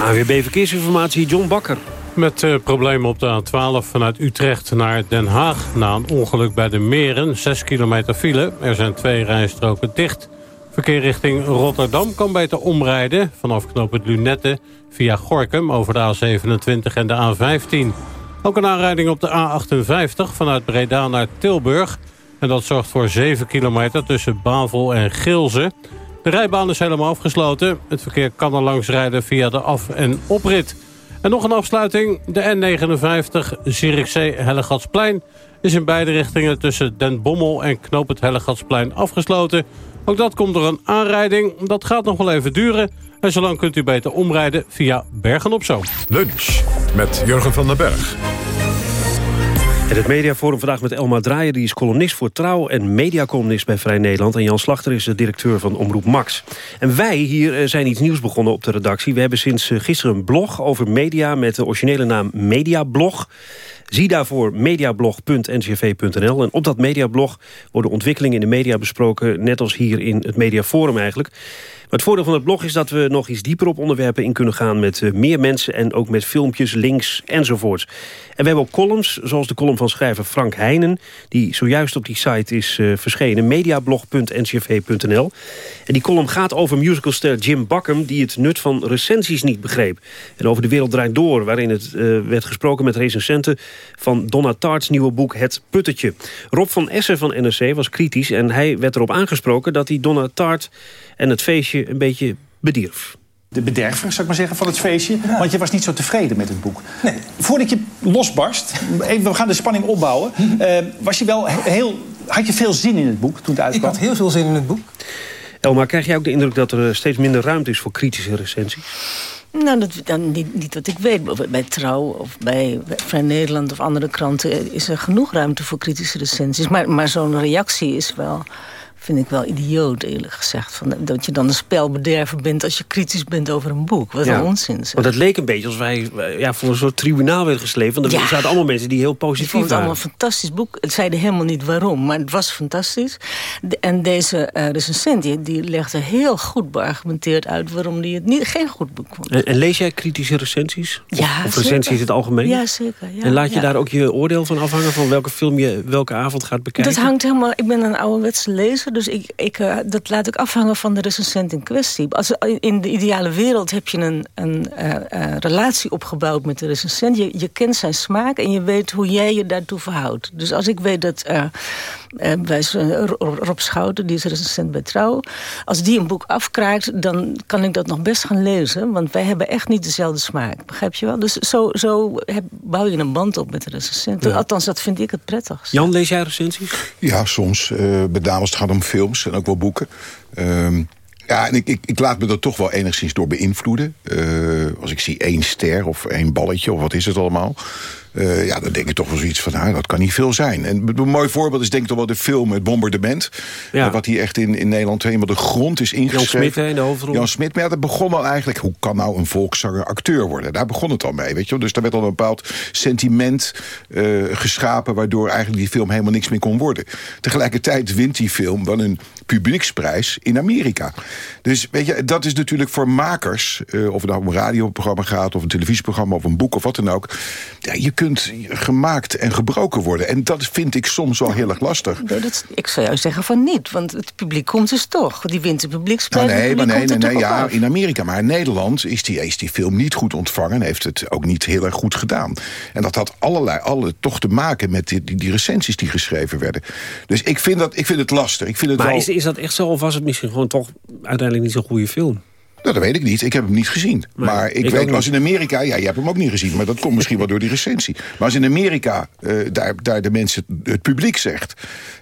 AWB Verkeersinformatie, John Bakker. Met uh, problemen op de A12 vanuit Utrecht naar Den Haag... na een ongeluk bij de Meren, 6 kilometer file. Er zijn twee rijstroken dicht. Verkeer richting Rotterdam kan beter omrijden... vanaf knooppunt Lunette via Gorkum over de A27 en de A15. Ook een aanrijding op de A58 vanuit Breda naar Tilburg. En dat zorgt voor 7 kilometer tussen Bavel en Gilze. De rijbaan is helemaal afgesloten. Het verkeer kan er langs rijden via de af- en oprit... En nog een afsluiting. De N59 Zierikzee-Hellegatsplein is in beide richtingen tussen Den Bommel en Knoop het Hellegatsplein afgesloten. Ook dat komt door een aanrijding. Dat gaat nog wel even duren. En zolang kunt u beter omrijden via Bergen op Zoom. Lunch met Jurgen van den Berg. En het mediaforum vandaag met Elma Draaier, die is columnist voor Trouw... en mediacolumnist bij Vrij Nederland. En Jan Slachter is de directeur van Omroep Max. En wij hier eh, zijn iets nieuws begonnen op de redactie. We hebben sinds eh, gisteren een blog over media met de originele naam Mediablog. Zie daarvoor mediablog.ncv.nl. En op dat mediablog worden ontwikkelingen in de media besproken... net als hier in het Mediaforum eigenlijk het voordeel van het blog is dat we nog iets dieper op onderwerpen in kunnen gaan... met eh, meer mensen en ook met filmpjes, links enzovoorts. En we hebben ook columns, zoals de column van schrijver Frank Heijnen... die zojuist op die site is uh, verschenen, mediablog.ncv.nl. En die column gaat over musicalster Jim Bakken... die het nut van recensies niet begreep. En over de wereld draait door, waarin het uh, werd gesproken met recensenten... van Donna Tart's nieuwe boek Het Puttetje. Rob van Essen van NRC was kritisch en hij werd erop aangesproken... dat die Donna Tart en het feestje een beetje bedierf de bederver, zou ik maar zeggen, van het feestje. Want je was niet zo tevreden met het boek. Nee. Voordat je losbarst, even, we gaan de spanning opbouwen... Uh, was je wel heel, had je veel zin in het boek toen het uitkwam? Ik had heel veel zin in het boek. Elma, krijg jij ook de indruk dat er steeds minder ruimte is voor kritische recensies? Nou, dat, dan niet, niet wat ik weet. Bij Trouw of bij, Vrij Nederland of andere kranten... is er genoeg ruimte voor kritische recensies. Maar, maar zo'n reactie is wel vind ik wel idioot, eerlijk gezegd. Van, dat je dan een spelbederver bent als je kritisch bent over een boek. Wat een onzin. Zeg. Want het leek een beetje als wij ja, voor een soort tribunaal werden geslepen. Want er zaten allemaal mensen die heel positief waren. Ik vond het allemaal een fantastisch boek. Het zeiden helemaal niet waarom, maar het was fantastisch. en deze uh, recensent die, die legde heel goed beargumenteerd uit... waarom hij het niet, geen goed boek vond. En, en lees jij kritische recensies? Ja, Of, of recensies in het algemeen? Ja, zeker. Ja, en laat je daar ook je oordeel van afhangen... van welke film je welke avond gaat bekijken? Dat hangt helemaal... Ik ben een ouderwetse lezer dus ik, ik, uh, dat laat ik afhangen van de recensent in kwestie. Als, in de ideale wereld heb je een, een uh, uh, relatie opgebouwd met de recensent. Je, je kent zijn smaak en je weet hoe jij je daartoe verhoudt. Dus als ik weet dat wij, Rob Schouten, die is recensent bij Trouw... als die een boek afkraakt, dan kan ik dat nog best gaan lezen. Want wij hebben echt niet dezelfde smaak, begrijp je wel? Dus zo, zo heb, bouw je een band op met de recensent. Althans, dat vind ik het prettigst. Jan, lees jij recensies? Ja, soms. Uh, name als het gaat om films en ook wel boeken. Um, ja, en ik, ik, ik, laat me er toch wel enigszins door beïnvloeden. Uh, als ik zie één ster of één balletje of wat is het allemaal... Uh, ja, dan denk ik toch wel zoiets van, nou, dat kan niet veel zijn. En een mooi voorbeeld is denk ik toch wel de film Het Bombardement. Ja. Uh, wat hier echt in, in Nederland helemaal de grond is ingeschreven. Jan Smit in de hoofdrol. Jan Smit, maar ja, dat begon al eigenlijk... hoe kan nou een volkszanger acteur worden? Daar begon het al mee, weet je. Dus daar werd al een bepaald sentiment uh, geschapen... waardoor eigenlijk die film helemaal niks meer kon worden. Tegelijkertijd wint die film wel een publieksprijs in Amerika. Dus weet je, dat is natuurlijk voor makers... of het nou om een radioprogramma gaat... of een televisieprogramma of een boek of wat dan ook... Ja, je kunt gemaakt en gebroken worden. En dat vind ik soms wel heel erg lastig. Nee, dat, ik zou jou zeggen van niet, want het publiek komt dus toch. Die wint de publieksprijs. Nou, nee, maar nee, nee, nee ja, in Amerika. Maar in Nederland is die, is die film niet goed ontvangen... en heeft het ook niet heel erg goed gedaan. En dat had allerlei, alle, toch te maken met die, die, die recensies die geschreven werden. Dus ik vind, dat, ik vind het lastig. Ik vind het maar wel... is, is dat echt zo of was het misschien gewoon toch uiteindelijk niet zo'n goede film? Nou, dat weet ik niet. Ik heb hem niet gezien. Nee, maar ik, ik weet, als in Amerika... Ja, je hebt hem ook niet gezien, maar dat komt misschien wel door die recensie. Maar als in Amerika uh, daar, daar de mensen, het publiek zegt...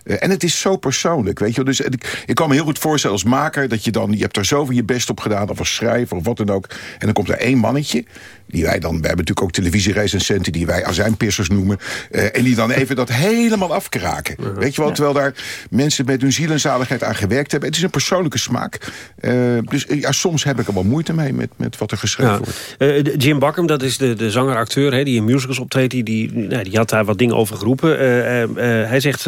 Uh, en het is zo persoonlijk, weet je Dus ik, ik kan me heel goed voorstellen als maker... dat je dan, je hebt er zoveel je best op gedaan... of als schrijver of wat dan ook. En dan komt er één mannetje... die wij dan... We hebben natuurlijk ook televisierecensenten... die wij azijnpissers noemen. Uh, en die dan even dat helemaal afkraken. Weet je wel, terwijl daar mensen met hun ziel en zaligheid aan gewerkt hebben. Het is een persoonlijke smaak. dus ja, soms heb ik er wel moeite mee met, met wat er geschreven ja. wordt. Uh, Jim Bakken, dat is de, de zanger-acteur die in musicals optreedt. Die, die, nou, die had daar wat dingen over geroepen. Uh, uh, hij zegt,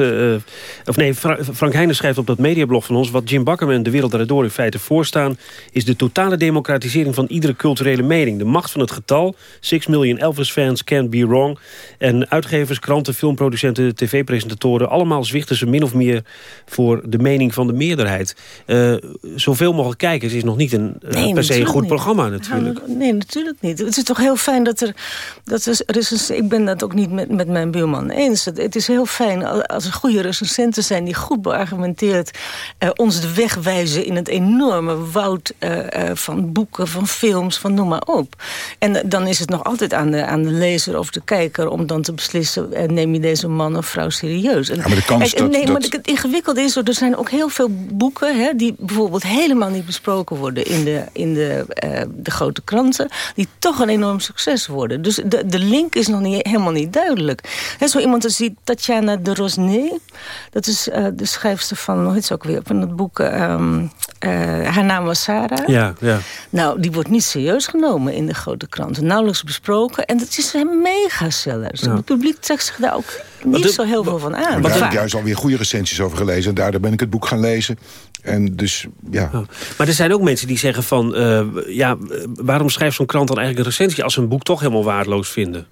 of nee, Fra Frank Heijnen schrijft op dat mediablog van ons... wat Jim Bakken en de wereld erdoor in feite voorstaan... is de totale democratisering van iedere culturele mening. De macht van het getal, 6 miljoen Elvis-fans can't be wrong. En uitgevers, kranten, filmproducenten, tv-presentatoren... allemaal zwichten ze min of meer voor de mening van de meerderheid. zoveel mogelijk kijkers is nog niet een nee, per se een goed niet. programma natuurlijk. Nee, natuurlijk niet. Het is toch heel fijn dat er... Dat er, er is een, ik ben dat ook niet met, met mijn buurman eens. Het, het is heel fijn als er goede recensenten zijn... die goed beargumenteerd uh, ons de weg wijzen... in het enorme woud uh, uh, van boeken, van films, van noem maar op. En dan is het nog altijd aan de, aan de lezer of de kijker... om dan te beslissen, neem je deze man of vrouw serieus. En, ja, maar de kans dat, nee, dat... maar het ingewikkelde is... er zijn ook heel veel boeken... Hè, die bijvoorbeeld helemaal niet besproken worden in de de, in de, uh, de grote kranten... die toch een enorm succes worden. Dus de, de link is nog niet, helemaal niet duidelijk. He, zo iemand als die Tatjana de Rosnay... dat is uh, de schrijfster van, hoe heet ze ook weer, van het boek... Um, uh, haar naam was Sarah. Ja, ja. Nou, die wordt niet serieus genomen in de grote kranten. Nauwelijks besproken. En dat is een mega sellers. Ja. Het publiek trekt zich daar ook niet zo heel veel van aan. Daar heb ik juist alweer goede recensies over gelezen. En daardoor ben ik het boek gaan lezen. En dus, ja. Maar er zijn ook mensen die zeggen van... Uh, ja, waarom schrijft zo'n krant dan eigenlijk een recensie... als ze een boek toch helemaal waardeloos vinden?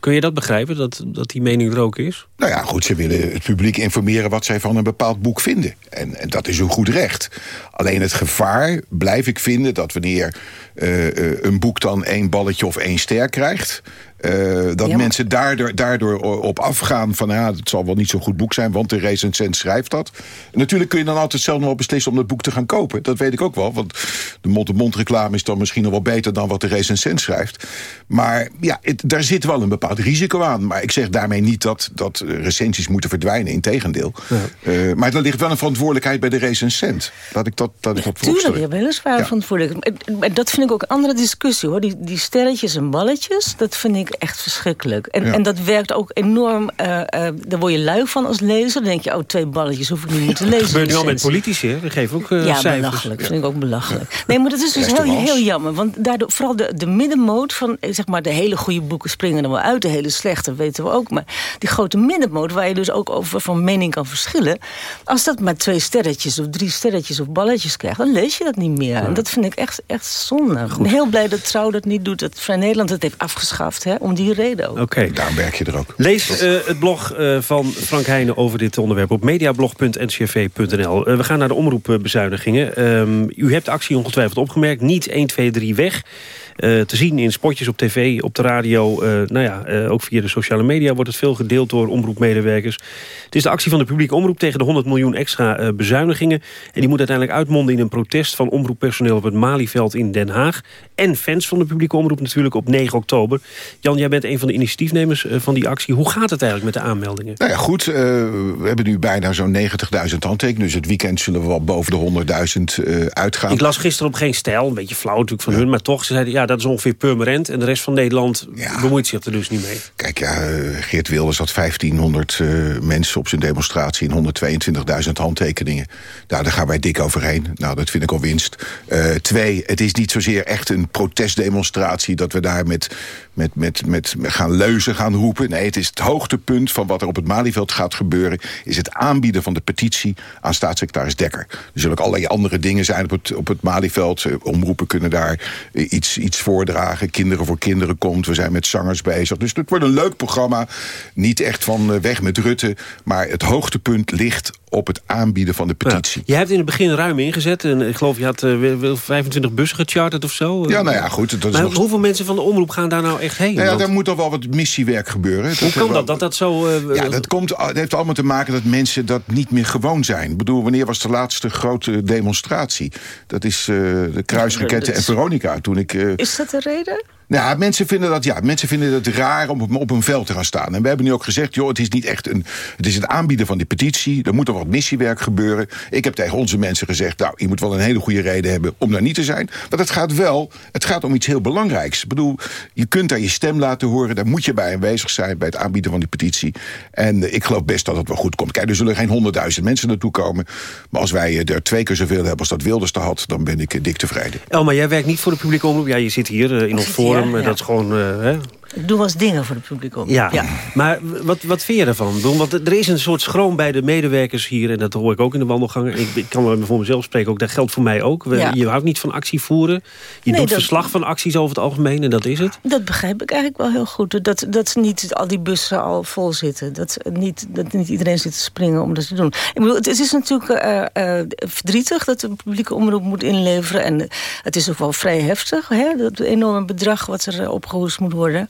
Kun je dat begrijpen, dat, dat die mening er ook is? Nou ja, goed, ze willen het publiek informeren... wat zij van een bepaald boek vinden. En, en dat is een goed recht. Alleen het gevaar blijf ik vinden dat wanneer uh, een boek dan één balletje of één ster krijgt... Uh, dat ja, mensen daardoor, daardoor op afgaan van... ja, het zal wel niet zo'n goed boek zijn, want de recensent schrijft dat. En natuurlijk kun je dan altijd zelf nog wel beslissen om dat boek te gaan kopen. Dat weet ik ook wel, want de mond-to-mond reclame is dan misschien nog wel beter... dan wat de recensent schrijft. Maar ja, het, daar zit wel een bepaald risico aan. Maar ik zeg daarmee niet dat, dat recensies moeten verdwijnen, integendeel. Ja. Uh, maar er ligt wel een verantwoordelijkheid bij de recensent. Dat ik dat, dat ik op Tuurlijk, je weliswaar ja. verantwoordelijk. Dat vind ik ook een andere discussie, hoor. Die, die sterretjes en balletjes, dat vind ik echt verschrikkelijk. En, ja. en dat werkt ook enorm... Uh, uh, daar word je lui van als lezer. Dan denk je, oh, twee balletjes hoef ik niet meer te lezen. Dat gebeurt nu al met politici, hè? Die geven ook uh, ja, cijfers. belachelijk. Ja. vind ik ook belachelijk. Nee, maar dat is dus heel, heel jammer. Want daardoor, vooral de, de middenmoot van... zeg maar, de hele goede boeken springen er wel uit. De hele slechte weten we ook. Maar die grote middenmoot, waar je dus ook over van mening kan verschillen... als dat maar twee sterretjes of drie sterretjes of balletjes krijgt... dan lees je dat niet meer. En dat vind ik echt, echt zonde. Ik ben heel blij dat Trouw dat niet doet. Dat Vrij Nederland het heeft afgeschaft, hè, om die reden ook. Oké. Okay. Daarom werk je er ook. Lees uh, het blog uh, van Frank Heijnen over dit onderwerp op mediablog.ncrv.nl. Uh, we gaan naar de omroepbezuinigingen. Um, u hebt de actie ongetwijfeld opgemerkt. Niet 1, 2, 3 weg. Uh, te zien in spotjes op tv, op de radio. Uh, nou ja, uh, ook via de sociale media wordt het veel gedeeld door omroepmedewerkers. Het is de actie van de publieke omroep tegen de 100 miljoen extra bezuinigingen. En die moet uiteindelijk uitmonden in een protest van omroeppersoneel op het Malieveld in Den Haag. En fans van de publieke omroep natuurlijk op 9 oktober. Jan, jij bent een van de initiatiefnemers van die actie. Hoe gaat het eigenlijk met de aanmeldingen? Nou ja, goed. we hebben nu bijna zo'n 90.000 handtekeningen. Dus het weekend zullen we wel boven de 100.000 uitgaan. Ik las gisteren op geen stijl, een beetje flauw natuurlijk van ja. hun. Maar toch, ze zeiden ja, dat is ongeveer permanent. En de rest van Nederland ja. bemoeit zich er dus niet mee. Kijk, ja, Geert Wilders had 1500 uh, mensen op zijn demonstratie... en 122.000 handtekeningen. Nou, daar gaan wij dik overheen. Nou, dat vind ik al winst. Uh, twee, het is niet zozeer echt een protestdemonstratie... dat we daar met, met, met, met gaan leuzen gaan roepen. Nee, het is het hoogtepunt van wat er op het Malieveld gaat gebeuren... is het aanbieden van de petitie aan staatssecretaris Dekker. Er zullen ook allerlei andere dingen zijn op het, op het Malieveld. Omroepen kunnen daar iets, iets voordragen. Kinderen voor Kinderen komt. We zijn met zangers bezig. Dus het wordt een leuk programma. Niet echt van weg met Rutte. Maar het hoogtepunt ligt op het aanbieden van de petitie. Ja. Je hebt in het begin ruim ingezet. En ik geloof je had uh, 25 bussen gecharterd of zo. Ja, nou ja, goed. Dat is maar nog... hoeveel mensen van de omroep gaan daar nou echt heen? Nou ja, want... daar moet toch wel wat missiewerk gebeuren. Hoe dat kan wel... dat? Dat dat zo... Uh, ja, dat komt, het heeft allemaal te maken dat mensen dat niet meer gewoon zijn. Ik bedoel, wanneer was de laatste grote demonstratie? Dat is uh, de kruisraketten en Veronica. Toen ik, uh... Is dat de reden? Ja, mensen vinden dat ja, mensen vinden het raar om op, op een veld te gaan staan. En we hebben nu ook gezegd, joh, het is niet echt een. Het is het aanbieden van die petitie. Er moet er wat missiewerk gebeuren. Ik heb tegen onze mensen gezegd, nou, je moet wel een hele goede reden hebben om daar niet te zijn. Maar het gaat wel, het gaat om iets heel belangrijks. Ik bedoel, je kunt daar je stem laten horen. Daar moet je bij aanwezig zijn bij het aanbieden van die petitie. En uh, ik geloof best dat het wel goed komt. Kijk, er zullen geen honderdduizend mensen naartoe komen. Maar als wij uh, er twee keer zoveel hebben als dat Wilders er had, dan ben ik uh, dik tevreden. Elma, jij werkt niet voor de publieke omroep. Ja, je zit hier in ons forum. Ja. Dat is gewoon... Hè? Ik doe wel eens dingen voor het publiek ook. Ja, ja. maar wat, wat vind je ervan? Want er is een soort schroom bij de medewerkers hier... en dat hoor ik ook in de wandelgangen. Ik, ik kan wel voor mezelf spreken, ook, dat geldt voor mij ook. Ja. Je houdt niet van actie voeren. Je nee, doet dat, verslag van acties over het algemeen en dat is het. Dat begrijp ik eigenlijk wel heel goed. Dat, dat niet al die bussen al vol zitten. Dat niet, dat niet iedereen zit te springen om dat te doen. Ik bedoel, het is natuurlijk uh, uh, verdrietig dat de publieke omroep moet inleveren. En het is ook wel vrij heftig, hè? dat enorme bedrag wat er opgehoest moet worden...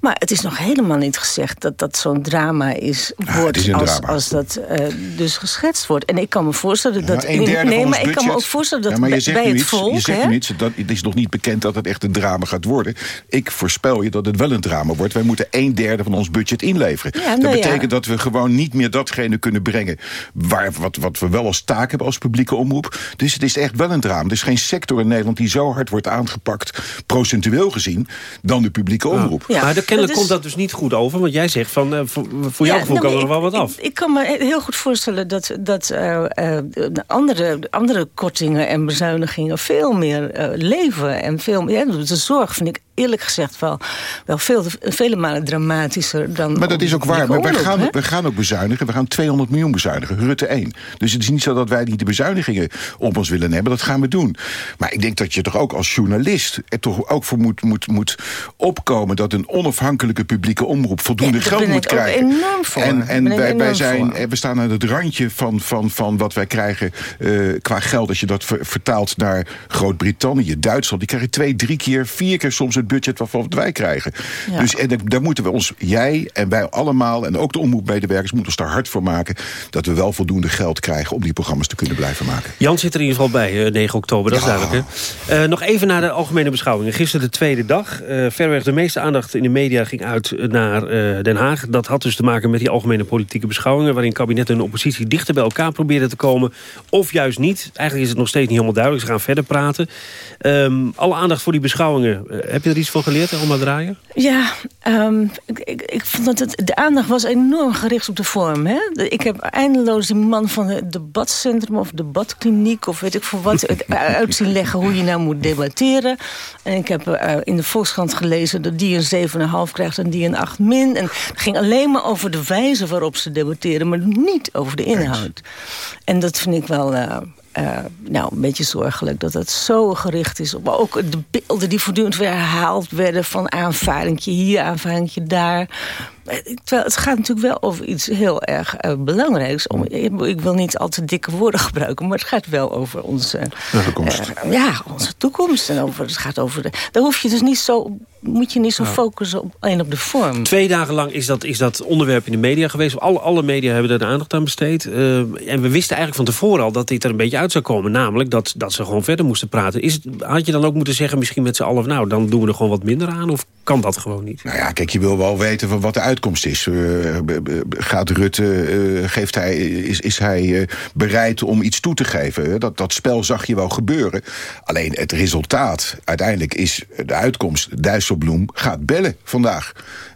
Maar het is nog helemaal niet gezegd dat dat zo'n drama is, wordt is een als, drama. als dat eh, dus geschetst wordt. En ik kan me voorstellen dat... een derde nee, van maar ik kan me ook voorstellen dat Ja, maar je bij, zegt bij nu het iets, volk... Je zegt hè, nu iets, dat, het is nog niet bekend dat het echt een drama gaat worden. Ik voorspel je dat het wel een drama wordt. Wij moeten een derde van ons budget inleveren. Ja, dat nou ja. betekent dat we gewoon niet meer datgene kunnen brengen... Waar, wat, wat we wel als taak hebben als publieke omroep. Dus het is echt wel een drama. Er is geen sector in Nederland die zo hard wordt aangepakt... procentueel gezien, dan de publieke omroep. Ja, maar de kennelijk komt dat dus niet goed over. Want jij zegt van, eh, voor, voor jouw Ja, gevoel nou, kan er wel wat af. Ik, ik kan me heel goed voorstellen dat, dat eh, eh, de andere, de andere kortingen en bezuinigingen veel meer leven. En veel meer, de zorg vind ik eerlijk gezegd wel, wel veel, vele malen dramatischer dan. Maar dat is ook waar. Maar wij gaan, we gaan ook bezuinigen. We gaan 200 miljoen bezuinigen. Rutte 1. Dus het is niet zo dat wij niet de bezuinigingen op ons willen nemen. Dat gaan we doen. Maar ik denk dat je toch ook als journalist... er toch ook voor moet, moet, moet opkomen... dat een onafhankelijke publieke omroep voldoende Ja, geld moet krijgen. enorm voor. En, en wij, wij zijn, voor. we staan aan het randje van, van, van wat wij krijgen eh, qua geld. Als je dat ver- vertaalt naar Groot-Brittannië, Duitsland... die krijgen twee, drie keer, vier keer soms het budget waarvan wij krijgen. Ja. Dus en daar- moeten we ons, jij en wij allemaal... en ook de omroepmedewerkers moeten ons daar hard voor maken... dat we wel voldoende geld krijgen om die programma's te kunnen blijven maken. Jan zit er in ieder geval bij, eh, 9 oktober, dat is duidelijk. Hè? Eh, nog even naar de algemene beschouwingen. Gisteren de tweede dag. Eh verreweg de meeste aandacht in de media ging uit eh, naar eh, Den Haag. Dat had dus te maken met die algemene politieke beschouwingen... waarin kabinet en oppositie dichter bij elkaar proberen te komen. Of juist niet. Eigenlijk is het nog steeds niet helemaal duidelijk. Ze gaan verder praten. Ehm, alle aandacht voor die beschouwingen. Eh, heb je er iets van geleerd, Alma Draaien? Ja, ehm, ik, ik, ik vond dat het, de aandacht was enorm gericht op de vorm. Hè? Ik heb eindeloos die man van het debatcentrum of debatkliniek... of weet ik veel wat, uit zien leggen hoe je nou moet debatteren. En ik heb eh, in de Volkskrant gelezen dat die een 7,5 krijgt en die een 8 min. En het ging alleen maar over de wijze waarop ze debatteren... maar niet over de inhoud. En dat vind ik wel... eh, eh, nou, een beetje zorgelijk dat het zo gericht is op ook de beelden die voortdurend weer herhaald werden van aanvaringje hier, aanvaringje daar. Eh, Terwijl het gaat natuurlijk wel over iets heel erg eh, belangrijks. Om, ik wil niet al te dikke woorden gebruiken, maar het gaat wel over onze toekomst. eh, ja, onze toekomst. En over, het gaat over de, daar hoef je dus niet zo, moet je niet zo focussen op, alleen op de vorm. Twee dagen lang is dat, is dat onderwerp in de media geweest. Alle, alle media hebben er de aandacht aan besteed. Eh, en we wisten eigenlijk van tevoren al dat dit er een beetje uit zou komen. Namelijk dat, dat ze gewoon verder moesten praten. Is het, had je dan ook moeten zeggen, misschien met z'n allen... nou, dan doen we er gewoon wat minder aan? Of kan dat gewoon niet? Nou ja, kijk, je wil wel weten van wat de uitkomst is. Eh, gaat Rutte, eh, geeft hij, is, is hij eh, bereid om iets toe te geven? Dat, dat spel zag je wel gebeuren. Alleen het resultaat uiteindelijk is de uitkomst. Dijsselbloem gaat bellen vandaag.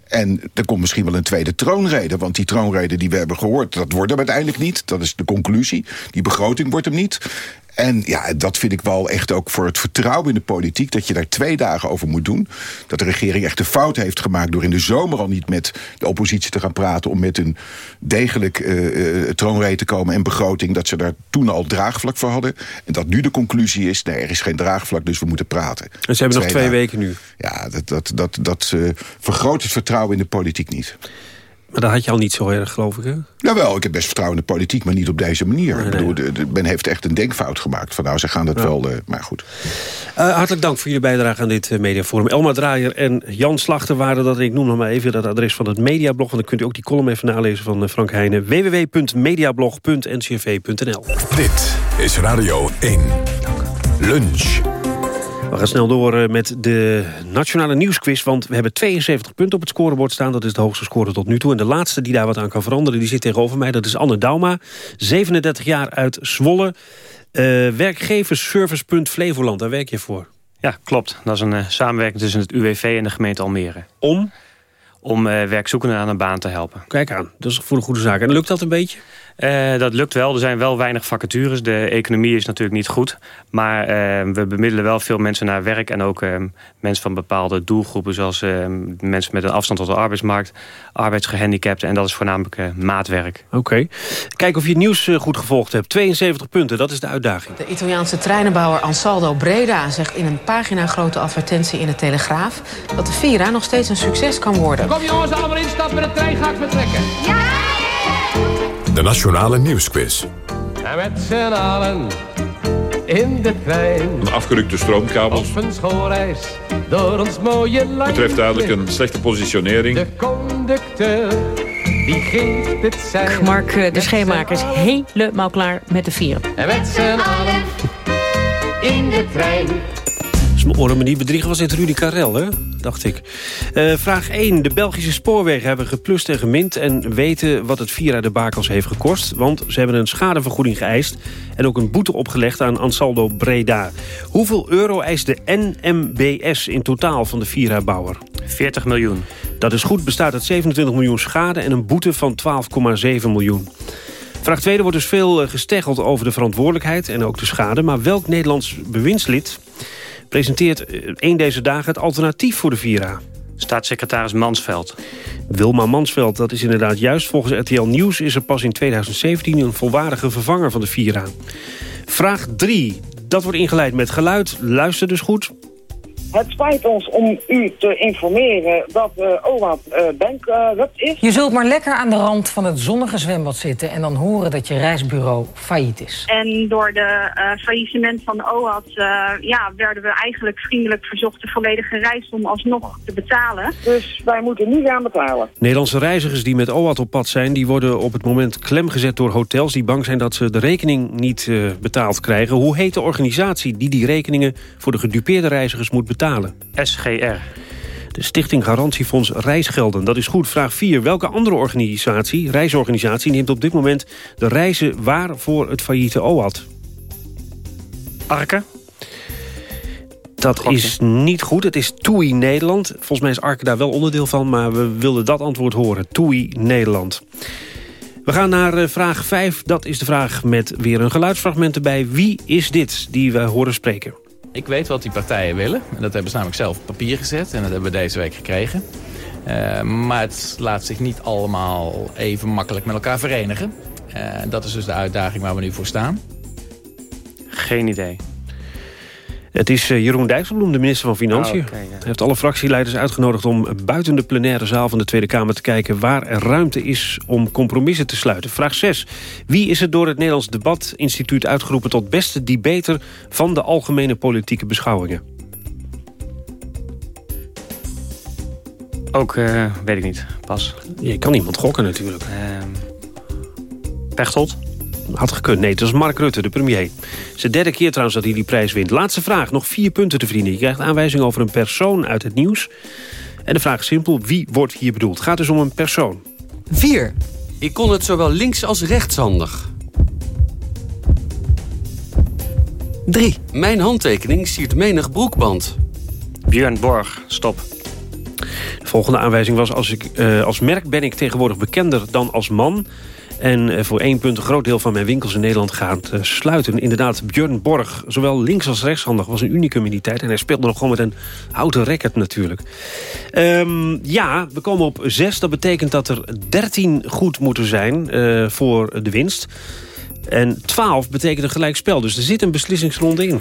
En er komt misschien wel een tweede troonrede. Want die troonrede die we hebben gehoord, dat wordt hem uiteindelijk niet. Dat is de conclusie. Die begroting wordt hem niet. En ja, dat vind ik wel echt ook voor het vertrouwen in de politiek... dat je daar twee dagen over moet doen. Dat de regering echt de fout heeft gemaakt... door in de zomer al niet met de oppositie te gaan praten... om met een degelijk troonrede te komen en begroting... dat ze daar toen al draagvlak voor hadden. En dat nu de conclusie is, nee, er is geen draagvlak... dus we moeten praten. En ze hebben nog twee dagen. weken nu. Ja, dat, dat, dat, dat eh, vergroot het vertrouwen in de politiek niet. Maar dat had je al niet zo erg, geloof ik, hè? Jawel, ik heb best vertrouwen in de politiek, maar niet op deze manier. ik bedoel, de, de- men heeft echt een denkfout gemaakt. Van nou, ze gaan dat wel, eh, maar goed. Eh, hartelijk dank voor jullie bijdrage aan dit eh, mediaforum. Elma Draaier en Jan Slachter waren dat. Ik noem nog maar even dat adres van het Mediablog. En dan kunt u ook die column even nalezen van Frank Heijnen. www.mediablog.ncrv.nl Dit is Radio 1. Lunch. We gaan snel door eh, met de Nationale Nieuwsquiz. Want we hebben 72 punten op het scorebord staan. Dat is de hoogste score tot nu toe. En de laatste die daar wat aan kan veranderen, die zit tegenover mij. Dat is Anne Dauma, 37 jaar uit Zwolle. Eh werkgeversservicepunt Flevoland, daar werk je voor. Ja, klopt. Dat is een eh, samenwerking tussen het UWV en de gemeente Almere. Om? Om werkzoekenden aan een baan te helpen. Kijk aan, dat is voor een goede zaak. En lukt dat een beetje? Eh, dat lukt wel. Er zijn wel weinig vacatures. De economie is natuurlijk niet goed. Maar eh, we bemiddelen wel veel mensen naar werk. En ook eh, mensen van bepaalde doelgroepen. Zoals eh, mensen met een afstand tot de arbeidsmarkt. Arbeidsgehandicapten. En dat is voornamelijk eh, maatwerk. Oké. Kijk of je het nieuws eh, goed gevolgd hebt. 72 punten, dat is de uitdaging. De Italiaanse treinenbouwer Ansaldo Breda zegt in een pagina-grote advertentie in de Telegraaf... dat de Vira nog steeds een succes kan worden. Kom jongens, allemaal instappen, de trein gaat vertrekken. De Nationale Nieuwsquiz. En met z'n allen in de trein. Een afgerukte stroomkabels. Op een schoolreis door ons mooie land. Betreft duidelijk een slechte positionering. De conducteur, die geeft het zijn. Mark eh, de Scheemakers helemaal klaar met de vieren. En met z'n allen in de trein. Als mijn oren me niet bedriegen was dit Rudy Karel, hè? dacht ik. Uh, vraag 1. De Belgische spoorwegen hebben geplust en gemint... en weten wat het Vira de Bakels heeft gekost. Want ze hebben een schadevergoeding geëist... en ook een boete opgelegd aan Ansaldo Breda. Hoeveel euro eist de NMBS in totaal van de Vira-bouwer? 40 miljoen. Dat is goed, bestaat uit 27 miljoen schade... en een boete van 12,7 miljoen. Vraag 2. Er wordt dus veel eh, gesteggeld over de verantwoordelijkheid en ook de schade. Maar welk Nederlands bewindslid presenteert een eh, deze dagen het alternatief voor de Vira. Staatssecretaris Mansveld. Wilma Mansveld, dat is inderdaad juist. Volgens RTL Nieuws is er pas in 2017 een volwaardige vervanger van de Vira. Vraag 3. Dat wordt ingeleid met geluid. Luister dus goed. Het spijt ons om u te informeren dat uh, OWAP uh, bankrupt is. Je zult maar lekker aan de rand van het zonnige zwembad zitten... en dan horen dat je reisbureau failliet is. En door de uh, faillissement van de OWAP ja, werden we eigenlijk vriendelijk verzocht... de volledige reissom alsnog te betalen. Dus wij moeten nu gaan betalen. Nederlandse reizigers die met OWAP op pad zijn... die worden op het moment klemgezet door hotels... die bang zijn dat ze de rekening niet betaald krijgen. Hoe heet de organisatie die die rekeningen... voor de gedupeerde reizigers moet betalen? SGR. De Stichting Garantiefonds Reisgelden. Dat is goed. Vraag 4. Welke andere organisatie, reisorganisatie... neemt op dit moment de reizen waar voor het failliete OAT? Arke? Dat is niet goed. Het is TUI Nederland. Volgens mij is Arke daar wel onderdeel van... maar we wilden dat antwoord horen. TUI Nederland. We gaan naar eh, vraag 5. Dat is de vraag met weer een geluidsfragment erbij. Wie is dit die we horen spreken? Ik weet wat die partijen willen. En dat hebben ze namelijk zelf op papier gezet. En dat hebben we deze week gekregen. Uh, maar het laat zich niet allemaal even makkelijk met elkaar verenigen. Uh, dat is dus de uitdaging waar we nu voor staan. Geen idee. Het is eh, Jeroen Dijsselbloem, de minister van Financiën. Oh, Hij heeft alle fractieleiders uitgenodigd om buiten de plenaire zaal van de Tweede Kamer te kijken... waar er ruimte is om compromissen te sluiten. Vraag 6. Wie is het door het Nederlands Debatinstituut uitgeroepen... tot beste debater van de algemene politieke beschouwingen? Ook, uh, weet ik niet. Pas. Je kan iemand gokken natuurlijk. Uh, Pechtold? Had gekund. Nee, het was Mark Rutte, de premier. Het is de derde keer trouwens dat hij die prijs wint. Laatste vraag, nog vier punten te verdienen. Je krijgt aanwijzing over een persoon uit het nieuws. En de vraag is simpel, wie wordt hier bedoeld? Het gaat dus om een persoon. 4. Ik kon het zowel links als rechtshandig. 3. Mijn handtekening siert menig broekband. Björn Borg, stop. De volgende aanwijzing was... Als, ik, uh, als merk ben ik tegenwoordig bekender dan als man... En eh, voor één punt een groot deel van mijn winkels in Nederland gaat uh, sluiten. Inderdaad, Björn Borg, zowel links als rechtshandig, was een unicum in die tijd. En hij speelde nog gewoon met een houten record natuurlijk. Um, ja, we komen op zes. Dat betekent dat er 13 goed moeten zijn uh, voor de winst. En 12 betekent een gelijkspel. Dus er zit een beslissingsronde in.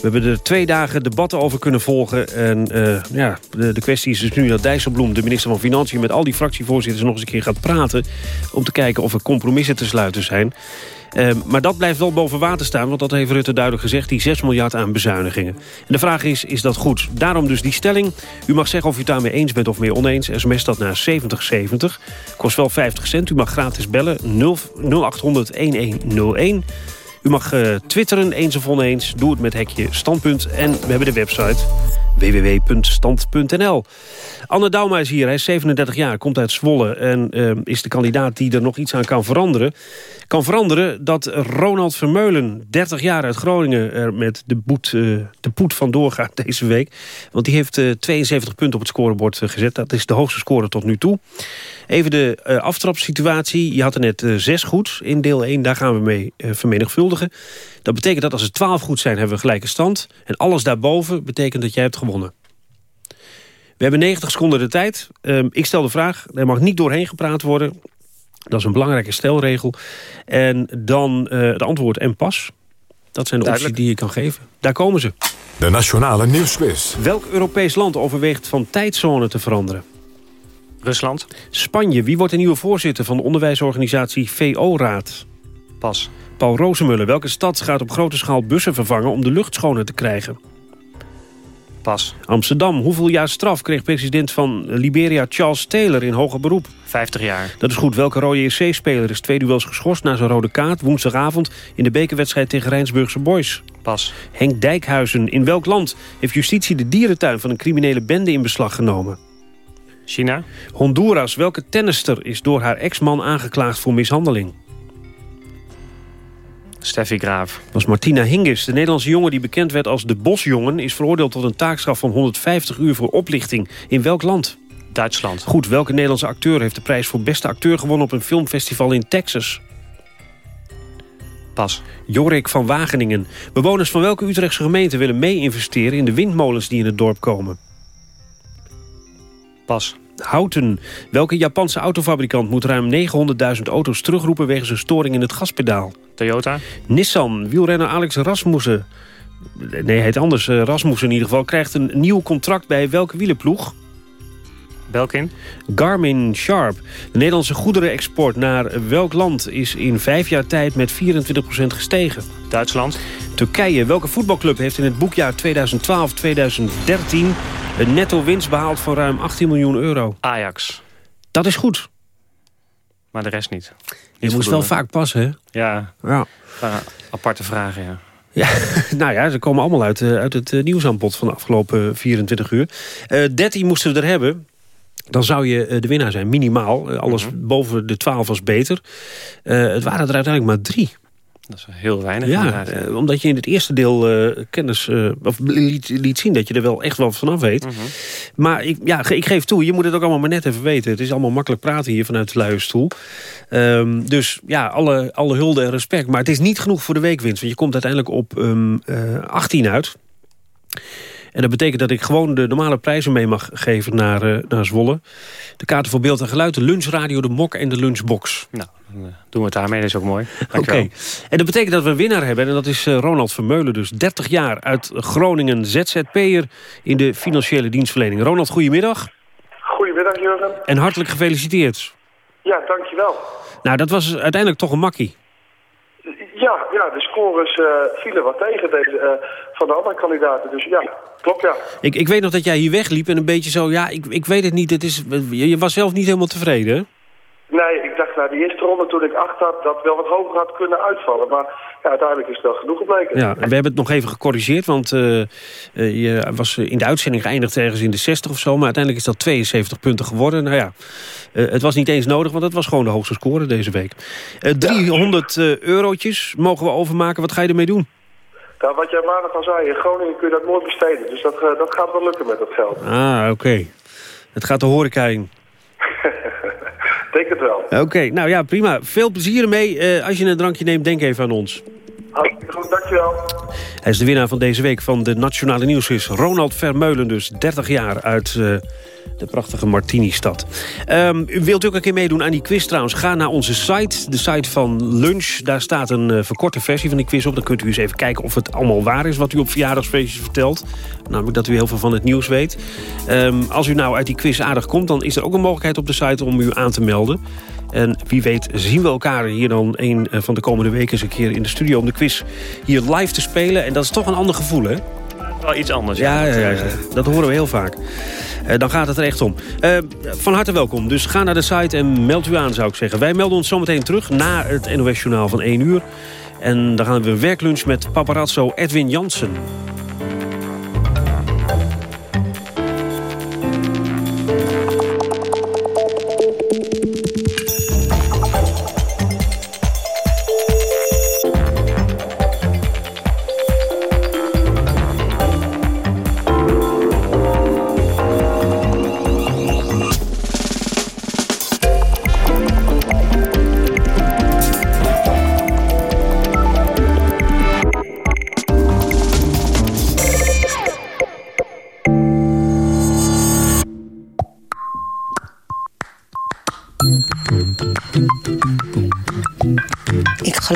We hebben er twee dagen debatten over kunnen volgen. En uh, ja, de, de, kwestie is dus nu dat Dijsselbloem, de minister van Financiën... met al die fractievoorzitters nog eens een keer gaat praten... om te kijken of er compromissen te sluiten zijn. Uh, maar dat blijft wel boven water staan, want dat heeft Rutte duidelijk gezegd... die 6 miljard aan bezuinigingen. En de vraag is, is dat goed? Daarom dus die stelling. U mag zeggen of u het daarmee eens bent of mee oneens. SMS dat naar 7070. Kost wel 50 cent. U mag gratis bellen 0800 1101. U mag uh, twitteren, eens of oneens. Doe het met hekje standpunt. En we hebben de website www.stand.nl. Anne Dauma is hier, hij is 37 jaar, komt uit Zwolle... en uh, is de kandidaat die er nog iets aan kan veranderen. Kan veranderen dat Ronald Vermeulen, 30 jaar uit Groningen... er met de, uh, de poet vandoor gaat deze week. Want die heeft uh, 72 punten op het scorebord gezet. Dat is de hoogste score tot nu toe. Even de aftrapsituatie. Je had er net zes goed in deel 1. Daar gaan we mee vermenigvuldigen. Dat betekent dat als er 12 goed zijn, hebben we gelijke stand. En alles daarboven betekent dat jij hebt gewonnen. We hebben 90 seconden de tijd. Uh, ik stel de vraag. Er mag niet doorheen gepraat worden. Dat is een belangrijke stelregel. En dan uh, het antwoord en pas. Dat zijn de opties die je kan geven. Daar komen ze. De Nationale Nieuwsquiz. Welk Europees land overweegt van tijdzone te veranderen? Rusland. Spanje. Wie wordt de nieuwe voorzitter van de onderwijsorganisatie VO-raad? Pas. Paul Rozemuller. Welke stad gaat op grote schaal bussen vervangen om de lucht schoner te krijgen? Pas. Amsterdam. Hoeveel jaar straf kreeg president van Liberia Charles Taylor in hoger beroep? 50 jaar. Dat is goed. Welke rode JC-speler is twee duels geschorst na zijn rode kaart... woensdagavond in de bekerwedstrijd tegen Rijnsburgse Boys? Pas. Henk Dijkhuizen. In welk land heeft justitie de dierentuin van een criminele bende in beslag genomen? China. Honduras. Welke tennister is door haar ex-man aangeklaagd voor mishandeling? Steffi Graaf. Dat was Martina Hingis. De Nederlandse jongen die bekend werd als de Bosjongen... is veroordeeld tot een taakstraf van 150 uur voor oplichting. In welk land? Duitsland. Goed, welke Nederlandse acteur heeft de prijs voor beste acteur gewonnen... op een filmfestival in Texas? Pas. Jorik van Wageningen. Bewoners van welke Utrechtse gemeente willen mee investeren... in de windmolens die in het dorp komen? Pas. Houten. Welke Japanse autofabrikant moet ruim 900.000 auto's terugroepen... wegens een storing in het gaspedaal? Toyota. Nissan. Wielrenner Alex Rasmussen. Nee, hij heet anders. Eh, Rasmussen in ieder geval. Krijgt een nieuw contract bij welke wielenploeg? Belkin. Garmin Sharp. De Nederlandse goederenexport naar welk land is in vijf jaar tijd met 24% gestegen? Duitsland. Turkije. Welke voetbalclub heeft in het boekjaar 2012-2013 een netto winst behaald van ruim 18 miljoen euro? Ajax. Dat is goed. Maar de rest niet. Je moest wel vaak passen, hè? Ja, ja. aparte vragen, ja. Ja, nou ja, ze komen allemaal uit, uit het nieuwsaanbod van de afgelopen 24 uur. Uh, 13 moesten we er hebben. Dan zou je de winnaar zijn, minimaal. Alles mm -hmm. boven de 12 was beter. Uh, het waren er uiteindelijk maar drie. Dat is heel weinig. Ja, omdat je in het eerste deel uh, kennis of liet, liet, zien dat je er wel echt wel vanaf weet. Mm -hmm. Maar ik, ja, ik geef toe, je moet het ook allemaal maar net even weten. Het is allemaal makkelijk praten hier vanuit de luie stoel. Um, dus ja, alle, alle hulde en respect. Maar het is niet genoeg voor de weekwinst. Want je komt uiteindelijk op um, 18 uit. En dat betekent dat ik gewoon de normale prijzen mee mag geven naar, uh, naar Zwolle. De kaarten voor beeld en geluid, de lunchradio, de mok en de lunchbox. Nou, dan doen we het daarmee, dat is ook mooi. Oké. Okay. En dat betekent dat we een winnaar hebben. En dat is uh, Ronald Vermeulen, dus 30 jaar uit Groningen. ZZP'er in de financiële dienstverlening. Ronald, goedemiddag. Goedemiddag, Jurgen. En hartelijk gefeliciteerd. Ja, dankjewel. Nou, dat was uiteindelijk toch een makkie. Ja, ja, de scores uh, vielen wat tegen deze, uh, van de andere kandidaten. Dus ja, klopt ja. Ik, ik weet nog dat jij hier wegliep en een beetje zo... Ja, ik, ik weet het niet. Het is, je was zelf niet helemaal tevreden, hè? Nee, ik dacht na die eerste ronde toen ik acht had... dat wel wat hoger had kunnen uitvallen. Maar ja, uiteindelijk is het wel genoeg gebleken. Ja, en we hebben het nog even gecorrigeerd. Want uh, je was in de uitzending geëindigd ergens in de 60 of zo. Maar uiteindelijk is dat 72 punten geworden. Nou ja, uh, het was niet eens nodig, want het was gewoon de hoogste score deze week. Uh, 300 ja. eurotjes mogen we overmaken. Wat ga je ermee doen? Nou, wat jij maandag al zei, in Groningen kun je dat nooit besteden. Dus dat, dat gaat wel lukken met dat geld. Ah, oké. Okay. Het gaat de horeca in. Denk het wel. Oké, okay, nou ja, prima. Veel plezier ermee. Uh, als je een drankje neemt, denk even aan ons. Hartstikke goed, dankjewel. Hij is de winnaar van deze week van de Nationale Nieuwsquiz. Ronald Vermeulen dus, 30 jaar uit uh, de prachtige Martini-stad. Um, u wilt ook een keer meedoen aan die quiz trouwens? Ga naar onze site, de site van Lunch. Daar staat een uh, verkorte versie van die quiz op. Dan kunt u eens even kijken of het allemaal waar is... wat u op verjaardagsfeestjes vertelt. Namelijk dat u heel veel van het nieuws weet. Um, als u nou uit die quiz aardig komt... dan is er ook een mogelijkheid op de site om u aan te melden. En wie weet zien we elkaar hier dan een van de komende weken eens een keer in de studio... om de quiz hier live te spelen. En dat is toch een ander gevoel, hè? Wel iets anders. Ja, ja, dat horen we heel vaak. Uh, dan gaat het er echt om. Uh, van harte welkom. Dus ga naar de site en meld u aan, zou ik zeggen. Wij melden ons zometeen terug na het NOS-journaal van 1 uur. En dan gaan we een werklunch met paparazzo Edwin Jansen.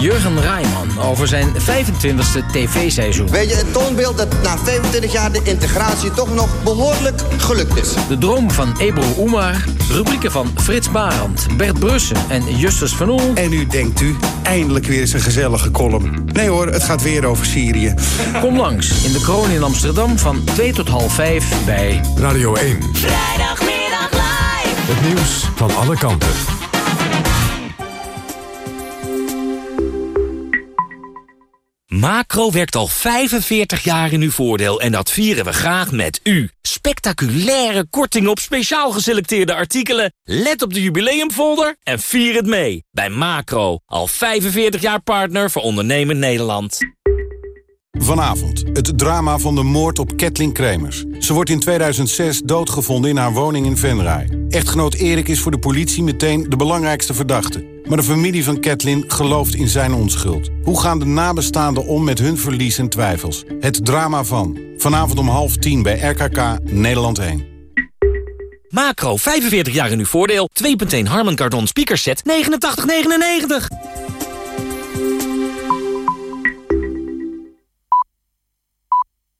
Jurgen Rijman over zijn 25e tv-seizoen. Weet je, het toonbeeld dat na 25 jaar de integratie toch nog behoorlijk gelukt is. De droom van Ebro Oemar, rubrieken van Frits Barend, Bert Brussen en Justus van Oel. En nu denkt u, eindelijk weer eens een gezellige column. Nee hoor, het gaat weer over Syrië. Kom langs in de kroon in Amsterdam van 2 tot half 5 bij Radio 1. Vrijdagmiddag live. Het nieuws van alle kanten. Macro werkt al 45 jaar in uw voordeel en dat vieren we graag met u. Spectaculaire korting op speciaal geselecteerde artikelen. Let op de jubileumfolder en vier het mee. Bij Macro, al 45 jaar partner voor ondernemen Nederland. Vanavond, het drama van de moord op Kathleen Kremers. Ze wordt in 2006 doodgevonden in haar woning in Venray. Echtgenoot Erik is voor de politie meteen de belangrijkste verdachte. Maar de familie van Kathleen gelooft in zijn onschuld. Hoe gaan de nabestaanden om met hun verlies en twijfels? Het drama van. Vanavond om half tien bij RKK Nederland 1. Macro, 45 jaar in uw voordeel. 2.1 Harman Kardon speakerset, 89,99.